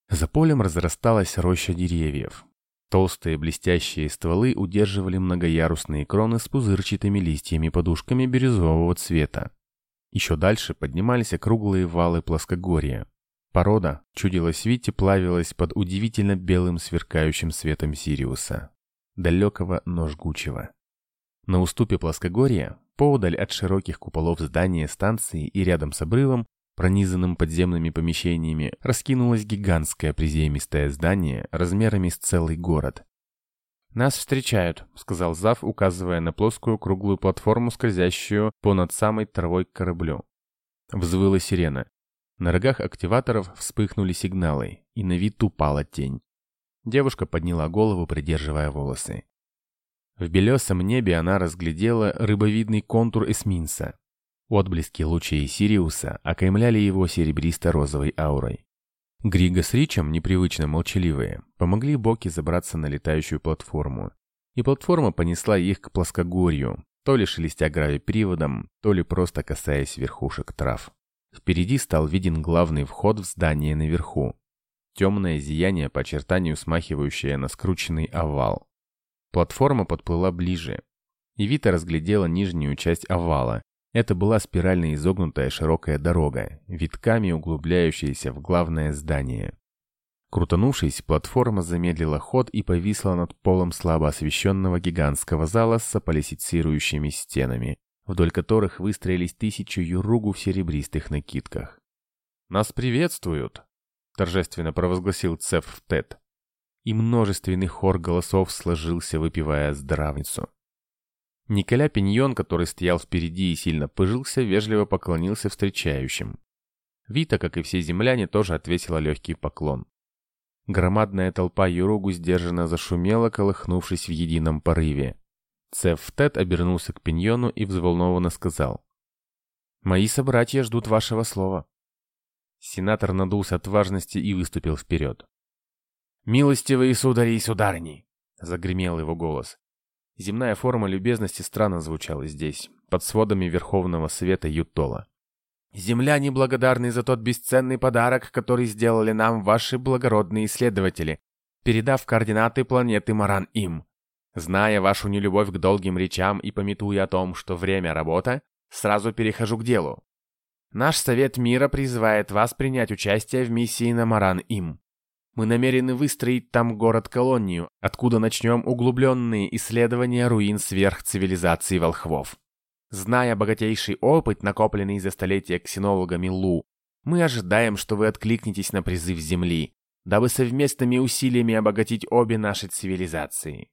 За полем разрасталась роща деревьев. Толстые блестящие стволы удерживали многоярусные кроны с пузырчатыми листьями-подушками бирюзового цвета. Еще дальше поднимались округлые валы плоскогорья. Порода, чудилось Вите, плавилась под удивительно белым сверкающим светом Сириуса. Далекого, но жгучего. На уступе плоскогорья, поодаль от широких куполов здания станции и рядом с обрывом, пронизанным подземными помещениями, раскинулось гигантское приземистое здание размерами с целый город. «Нас встречают», — сказал Зав, указывая на плоскую круглую платформу, скользящую по над самой травой к кораблю. Взвыла сирена. На рогах активаторов вспыхнули сигналы, и на вид упала тень. Девушка подняла голову, придерживая волосы. В белесом небе она разглядела рыбовидный контур эсминца, Отблески лучей Сириуса окаймляли его серебристо-розовой аурой. Грига с Ричем, непривычно молчаливые, помогли Боки забраться на летающую платформу. И платформа понесла их к плоскогорью, то ли шелестя гравиприводом, то ли просто касаясь верхушек трав. Впереди стал виден главный вход в здание наверху. Темное зияние по очертанию смахивающее на скрученный овал. Платформа подплыла ближе, И Вита разглядела нижнюю часть овала. Это была спирально изогнутая широкая дорога, витками углубляющаяся в главное здание. Крутанувшись, платформа замедлила ход и повисла над полом слабо освещенного гигантского зала с аполисицирующими стенами, вдоль которых выстроились тысячу юругу в серебристых накидках. «Нас приветствуют!» — торжественно провозгласил Цеф Тед. И множественный хор голосов сложился, выпивая здравницу. Николя Пиньон, который стоял впереди и сильно пыжился, вежливо поклонился встречающим. Вита, как и все земляне, тоже отвесила легкий поклон. Громадная толпа Юругу сдержанно зашумела, колыхнувшись в едином порыве. Цефтет обернулся к Пиньону и взволнованно сказал. «Мои собратья ждут вашего слова». Сенатор надулся от важности и выступил вперед. «Милостивые судари и сударыни!» — загремел его голос. Земная форма любезности странно звучала здесь, под сводами Верховного Света Ютола. «Земляне благодарны за тот бесценный подарок, который сделали нам ваши благородные исследователи, передав координаты планеты Маран им. Зная вашу нелюбовь к долгим речам и пометуя о том, что время – работа, сразу перехожу к делу. Наш Совет Мира призывает вас принять участие в миссии на Маран-Им. Мы намерены выстроить там город-колонию, откуда начнем углубленные исследования руин сверхцивилизации волхвов. Зная богатейший опыт, накопленный за столетия ксенологами Лу, мы ожидаем, что вы откликнетесь на призыв Земли, дабы совместными усилиями обогатить обе наши цивилизации.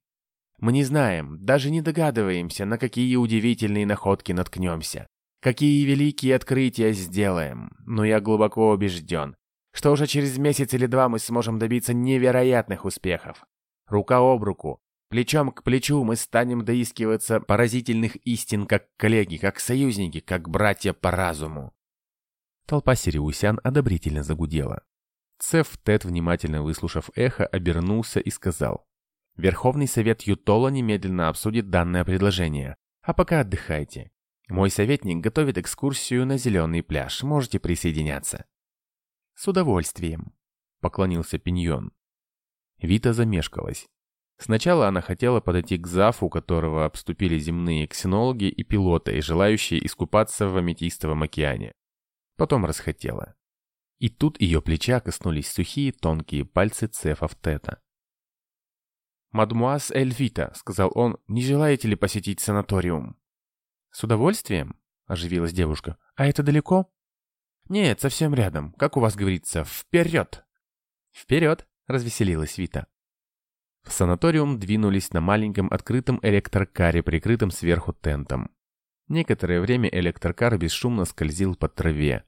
Мы не знаем, даже не догадываемся, на какие удивительные находки наткнемся, какие великие открытия сделаем, но я глубоко убежден, что уже через месяц или два мы сможем добиться невероятных успехов. Рука об руку, плечом к плечу мы станем доискиваться поразительных истин как коллеги, как союзники, как братья по разуму. Толпа сириусян одобрительно загудела. Цеф Тед, внимательно выслушав эхо, обернулся и сказал. Верховный совет Ютола немедленно обсудит данное предложение. А пока отдыхайте. Мой советник готовит экскурсию на зеленый пляж. Можете присоединяться. С удовольствием. Поклонился Пиньон. Вита замешкалась. Сначала она хотела подойти к Зафу, которого обступили земные ксенологи и пилоты, желающие искупаться в Аметистовом океане. Потом расхотела. И тут ее плеча коснулись сухие тонкие пальцы цефов Тета. «Мадмуаз Эльвита», — сказал он, — «не желаете ли посетить санаториум?» «С удовольствием», — оживилась девушка. «А это далеко?» «Нет, совсем рядом. Как у вас говорится, вперед!» «Вперед!» — развеселилась Вита. В санаториум двинулись на маленьком открытом электрокаре, прикрытом сверху тентом. Некоторое время электрокар бесшумно скользил по траве.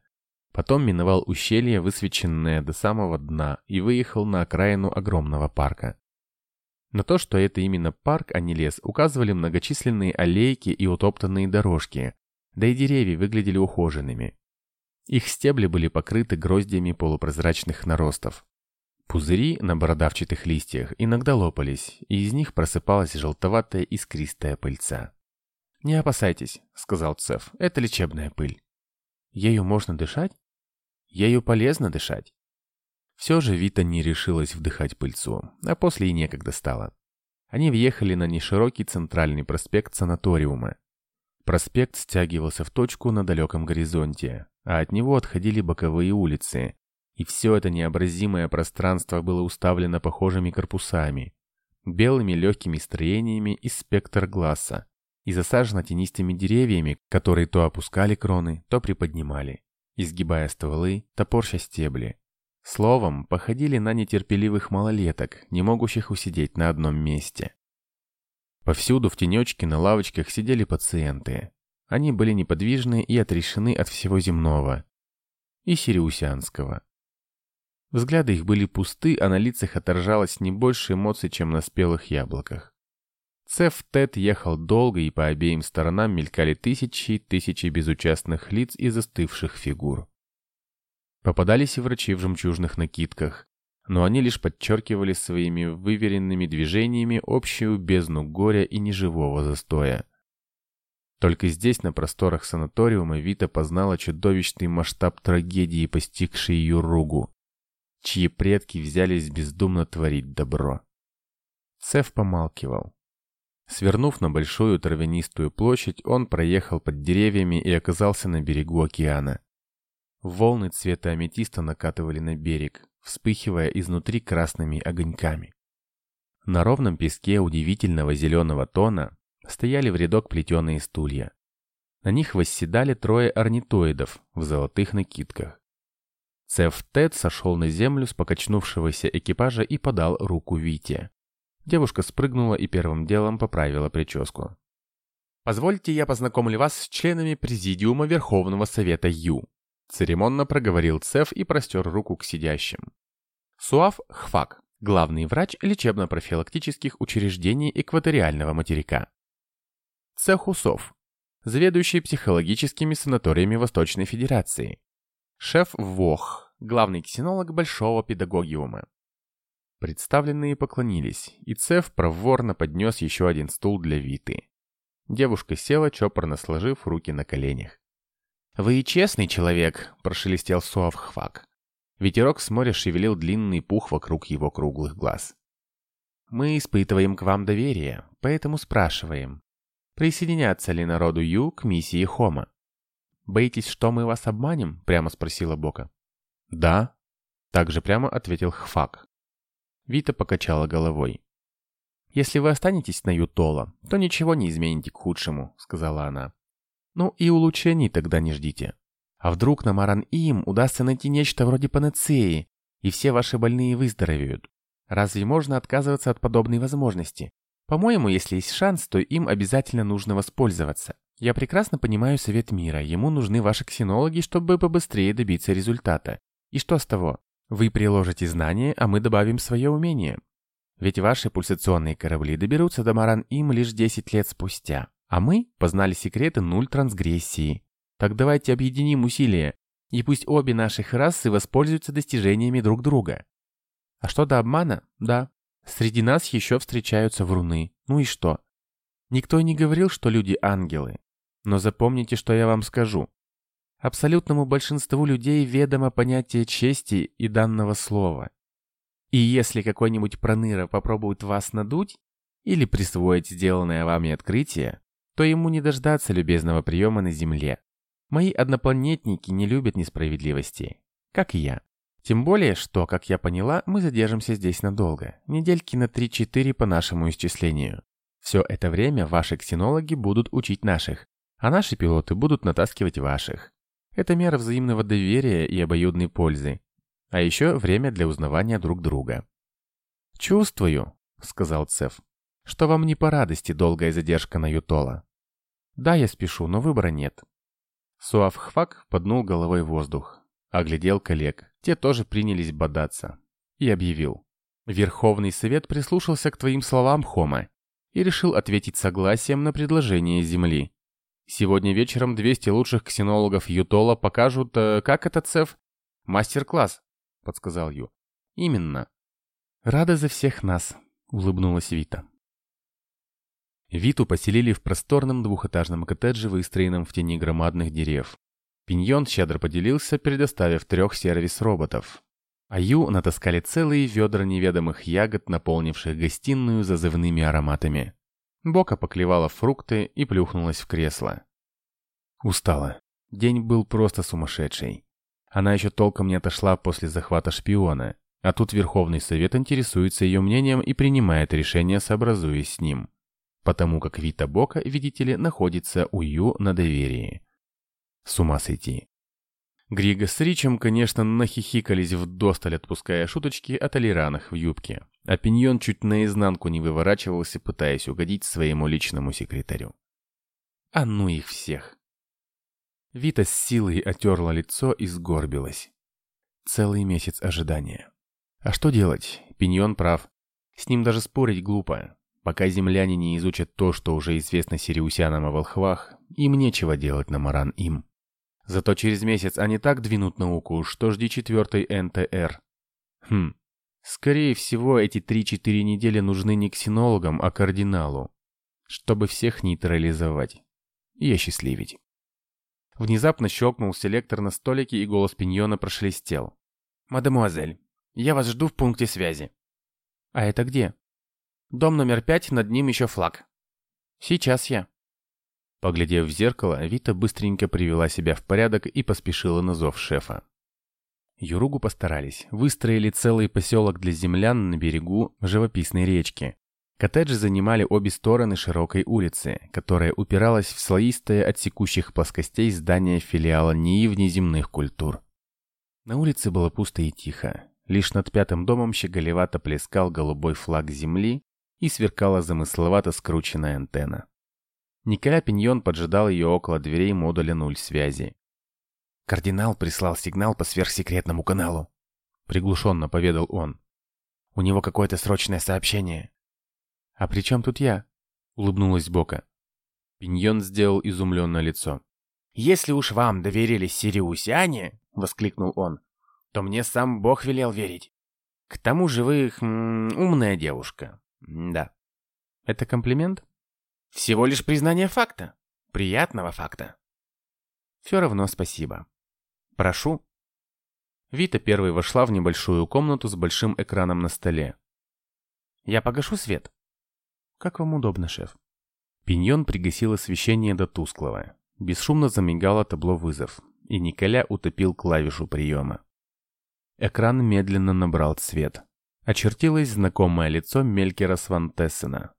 Потом миновал ущелье, высвеченное до самого дна, и выехал на окраину огромного парка. На то, что это именно парк, а не лес, указывали многочисленные аллейки и утоптанные дорожки, да и деревья выглядели ухоженными. Их стебли были покрыты гроздьями полупрозрачных наростов. Пузыри на бородавчатых листьях иногда лопались, и из них просыпалась желтоватая искристая пыльца. «Не опасайтесь», — сказал Цеф, — «это лечебная пыль». «Ею можно дышать?» «Ею полезно дышать». Все же Вита не решилась вдыхать пыльцу, а после и некогда стало. Они въехали на неширокий центральный проспект санаториума. Проспект стягивался в точку на далеком горизонте, а от него отходили боковые улицы, и все это необразимое пространство было уставлено похожими корпусами, белыми легкими строениями из спектр глаза и засажено тенистыми деревьями, которые то опускали кроны, то приподнимали, изгибая стволы, топорща стебли. Словом, походили на нетерпеливых малолеток, не могущих усидеть на одном месте. Повсюду в тенечке на лавочках сидели пациенты. Они были неподвижны и отрешены от всего земного и сириусянского. Взгляды их были пусты, а на лицах отражалось не больше эмоций, чем на спелых яблоках. Цеф Тед ехал долго, и по обеим сторонам мелькали тысячи и тысячи безучастных лиц и застывших фигур. Попадались и врачи в жемчужных накидках, но они лишь подчеркивали своими выверенными движениями общую бездну горя и неживого застоя. Только здесь, на просторах санаториума, Вита познала чудовищный масштаб трагедии, постигшей ее ругу, чьи предки взялись бездумно творить добро. Цеф помалкивал. Свернув на большую травянистую площадь, он проехал под деревьями и оказался на берегу океана. Волны цвета аметиста накатывали на берег, вспыхивая изнутри красными огоньками. На ровном песке удивительного зеленого тона стояли в рядок плетеные стулья. На них восседали трое орнитоидов в золотых накидках. Цеф Тед сошел на землю с покачнувшегося экипажа и подал руку Вите. Девушка спрыгнула и первым делом поправила прическу. «Позвольте, я познакомлю вас с членами Президиума Верховного Совета Ю», церемонно проговорил Цеф и простер руку к сидящим. Суав Хфак, главный врач лечебно-профилактических учреждений экваториального материка. Цехусов, заведующий психологическими санаториями Восточной Федерации. Шеф ВОХ, главный ксенолог Большого педагогиума. Представленные поклонились, и Цеф проворно поднес еще один стул для Виты. Девушка села, чопорно сложив руки на коленях. «Вы честный человек», — прошелестел Суавхвак. Ветерок с моря шевелил длинный пух вокруг его круглых глаз. «Мы испытываем к вам доверие, поэтому спрашиваем, присоединяться ли народу Ю к миссии Хома?» «Боитесь, что мы вас обманем?» — прямо спросила Бока. «Да», — также прямо ответил Хфак. Вита покачала головой. «Если вы останетесь на Ютола, то ничего не измените к худшему», — сказала она. «Ну и улучшений тогда не ждите. А вдруг на Маран-Им удастся найти нечто вроде панацеи, и все ваши больные выздоровеют? Разве можно отказываться от подобной возможности? По-моему, если есть шанс, то им обязательно нужно воспользоваться. Я прекрасно понимаю совет мира, ему нужны ваши ксенологи, чтобы побыстрее добиться результата. И что с того? Вы приложите знания, а мы добавим свое умение. Ведь ваши пульсационные корабли доберутся до Маран-Им лишь 10 лет спустя. А мы познали секреты нуль трансгрессии. Так давайте объединим усилия, и пусть обе наших расы воспользуются достижениями друг друга. А что до обмана? Да. Среди нас еще встречаются вруны. Ну и что? Никто не говорил, что люди ангелы. Но запомните, что я вам скажу. Абсолютному большинству людей ведомо понятие чести и данного слова. И если какой-нибудь проныра попробует вас надуть или присвоить сделанное вами открытие, то ему не дождаться любезного приема на Земле. Мои однопланетники не любят несправедливости, как и я. Тем более, что, как я поняла, мы задержимся здесь надолго, недельки на 3-4 по нашему исчислению. Все это время ваши ксенологи будут учить наших, а наши пилоты будут натаскивать ваших. Это мера взаимного доверия и обоюдной пользы. А еще время для узнавания друг друга. «Чувствую», — сказал Цеф, — «что вам не по радости долгая задержка на Ютола. Да, я спешу, но выбора нет». Суавхвак поднул головой воздух, оглядел коллег. Те тоже принялись бодаться. И объявил. «Верховный совет прислушался к твоим словам, Хома, и решил ответить согласием на предложение Земли. Сегодня вечером 200 лучших ксенологов Ютола покажут, э, как это цеф? Мастер-класс, подсказал Ю. Именно. Рада за всех нас, улыбнулась Вита. Виту поселили в просторном двухэтажном коттедже, выстроенном в тени громадных дерев. Пиньон щедро поделился, предоставив трех сервис-роботов. А Ю натаскали целые ведра неведомых ягод, наполнивших гостиную зазывными ароматами. Бока поклевала фрукты и плюхнулась в кресло. Устала. День был просто сумасшедший. Она еще толком не отошла после захвата шпиона, а тут Верховный Совет интересуется ее мнением и принимает решение, сообразуясь с ним. Потому как Вита Бока, видите ли, находится у Ю на доверии. С ума сойти. Григо с Ричем, конечно, нахихикались вдосталь, отпуская шуточки о толеранах в юбке. А Пиньон чуть наизнанку не выворачивался, пытаясь угодить своему личному секретарю. А ну их всех. Вита с силой отерла лицо и сгорбилась. Целый месяц ожидания. А что делать? Пиньон прав. С ним даже спорить глупо. Пока земляне не изучат то, что уже известно сириусянам о волхвах, им нечего делать на Маран им. Зато через месяц они так двинут науку, что жди четвертой НТР. Хм. Скорее всего, эти 3-4 недели нужны не ксенологам, а кардиналу. Чтобы всех нейтрализовать. И осчастливить. Внезапно щелкнул селектор на столике, и голос Пиньона прошелестел. «Мадемуазель, я вас жду в пункте связи». «А это где?» «Дом номер пять, над ним еще флаг». Сейчас я. Поглядев в зеркало, Вита быстренько привела себя в порядок и поспешила на зов шефа. Юругу постарались, выстроили целый поселок для землян на берегу живописной речки. Коттеджи занимали обе стороны широкой улицы, которая упиралась в слоистое от секущих плоскостей здание филиала НИИ внеземных культур. На улице было пусто и тихо. Лишь над пятым домом щеголевато плескал голубой флаг земли и сверкала замысловато скрученная антенна. Николя Пиньон поджидал ее около дверей модуля нуль связи. «Кардинал прислал сигнал по сверхсекретному каналу», — приглушенно поведал он. «У него какое-то срочное сообщение». «А при чем тут я?» — улыбнулась Бока. Пиньон сделал изумленное лицо. «Если уж вам доверились сириусяне», — воскликнул он, — «то мне сам Бог велел верить. К тому же вы хм, умная девушка. Да. Это комплимент? Всего лишь признание факта. Приятного факта. Все равно спасибо. Прошу. Вита первой вошла в небольшую комнату с большим экраном на столе. Я погашу свет. Как вам удобно, шеф. Пиньон пригасил освещение до тусклого. Бесшумно замигало табло вызов, и Николя утопил клавишу приема. Экран медленно набрал цвет. Очертилось знакомое лицо Мелькера Свантессена.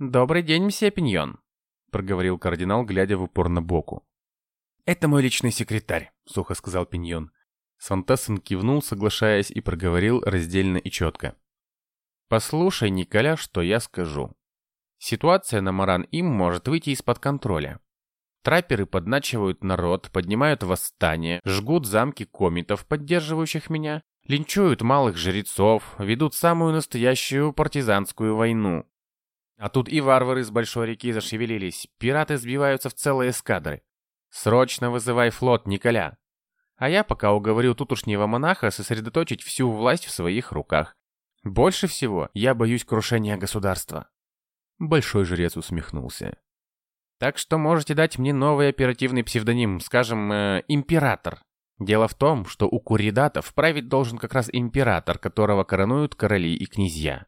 «Добрый день, мсье Пиньон», — проговорил кардинал, глядя в упор на боку. «Это мой личный секретарь», — сухо сказал Пиньон. Свантессен кивнул, соглашаясь, и проговорил раздельно и четко. «Послушай, Николя, что я скажу. Ситуация на Маран-Им может выйти из-под контроля. Трапперы подначивают народ, поднимают восстание, жгут замки комитов, поддерживающих меня, линчуют малых жрецов, ведут самую настоящую партизанскую войну. А тут и варвары с большой реки зашевелились, пираты сбиваются в целые эскадры. Срочно вызывай флот, Николя. А я пока уговорю тутушнего монаха сосредоточить всю власть в своих руках. Больше всего я боюсь крушения государства. Большой жрец усмехнулся. Так что можете дать мне новый оперативный псевдоним, скажем, э, Император. Дело в том, что у куридатов править должен как раз император, которого коронуют короли и князья.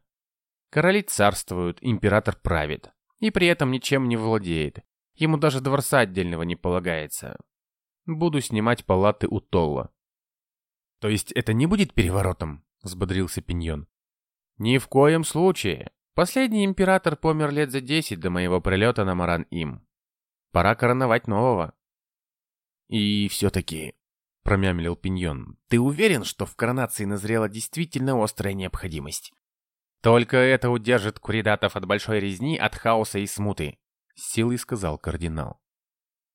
Короли царствуют, император правит. И при этом ничем не владеет. Ему даже дворца отдельного не полагается. Буду снимать палаты у Толла. То есть это не будет переворотом? Взбодрился Пиньон. Ни в коем случае. Последний император помер лет за десять до моего прилета на Маран-Им. Пора короновать нового. И все-таки, промямлил Пиньон, ты уверен, что в коронации назрела действительно острая необходимость? Только это удержит куридатов от большой резни, от хаоса и смуты, с силой сказал кардинал.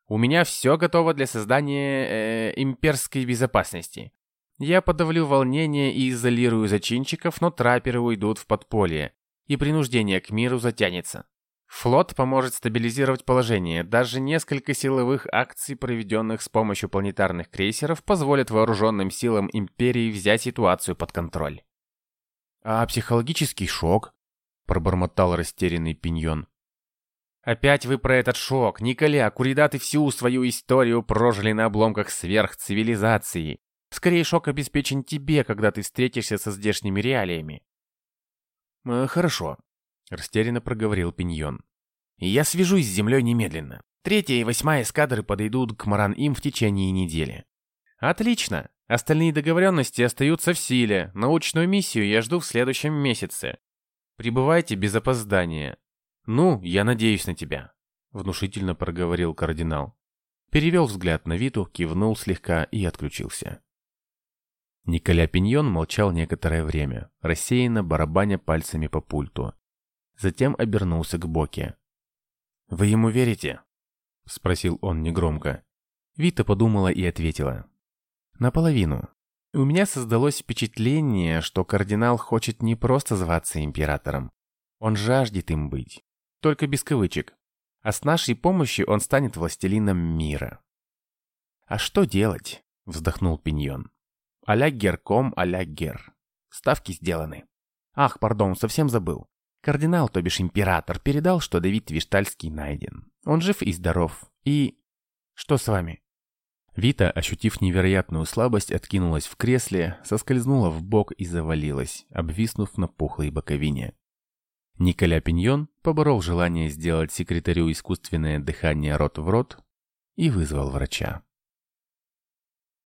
У меня все готово для создания э, имперской безопасности. Я подавлю волнение и изолирую зачинщиков, но трапперы уйдут в подполье и принуждение к миру затянется. Флот поможет стабилизировать положение. Даже несколько силовых акций, проведенных с помощью планетарных крейсеров, позволят вооруженным силам Империи взять ситуацию под контроль. «А психологический шок?» – пробормотал растерянный Пиньон. «Опять вы про этот шок. Николя, куридаты всю свою историю прожили на обломках сверхцивилизации. Скорее, шок обеспечен тебе, когда ты встретишься со здешними реалиями. Э, «Хорошо», — растерянно проговорил Пиньон. «Я свяжусь с землей немедленно. Третья и восьмая эскадры подойдут к Маран-Им в течение недели». «Отлично. Остальные договоренности остаются в силе. Научную миссию я жду в следующем месяце. Прибывайте без опоздания. Ну, я надеюсь на тебя», — внушительно проговорил кардинал. Перевел взгляд на Виту, кивнул слегка и отключился. Николя Пиньон молчал некоторое время, рассеянно барабаня пальцами по пульту. Затем обернулся к Боке. «Вы ему верите?» — спросил он негромко. Вита подумала и ответила. «Наполовину. У меня создалось впечатление, что кардинал хочет не просто зваться императором. Он жаждет им быть. Только без кавычек. А с нашей помощью он станет властелином мира». «А что делать?» — вздохнул Пиньон. А-ля Герком, а-ля Гер. Ставки сделаны. Ах, пардон, совсем забыл. Кардинал, то бишь император, передал, что Давид Виштальский найден. Он жив и здоров. И... Что с вами? Вита, ощутив невероятную слабость, откинулась в кресле, соскользнула в бок и завалилась, обвиснув на пухлой боковине. Николя Пиньон поборол желание сделать секретарю искусственное дыхание рот в рот и вызвал врача.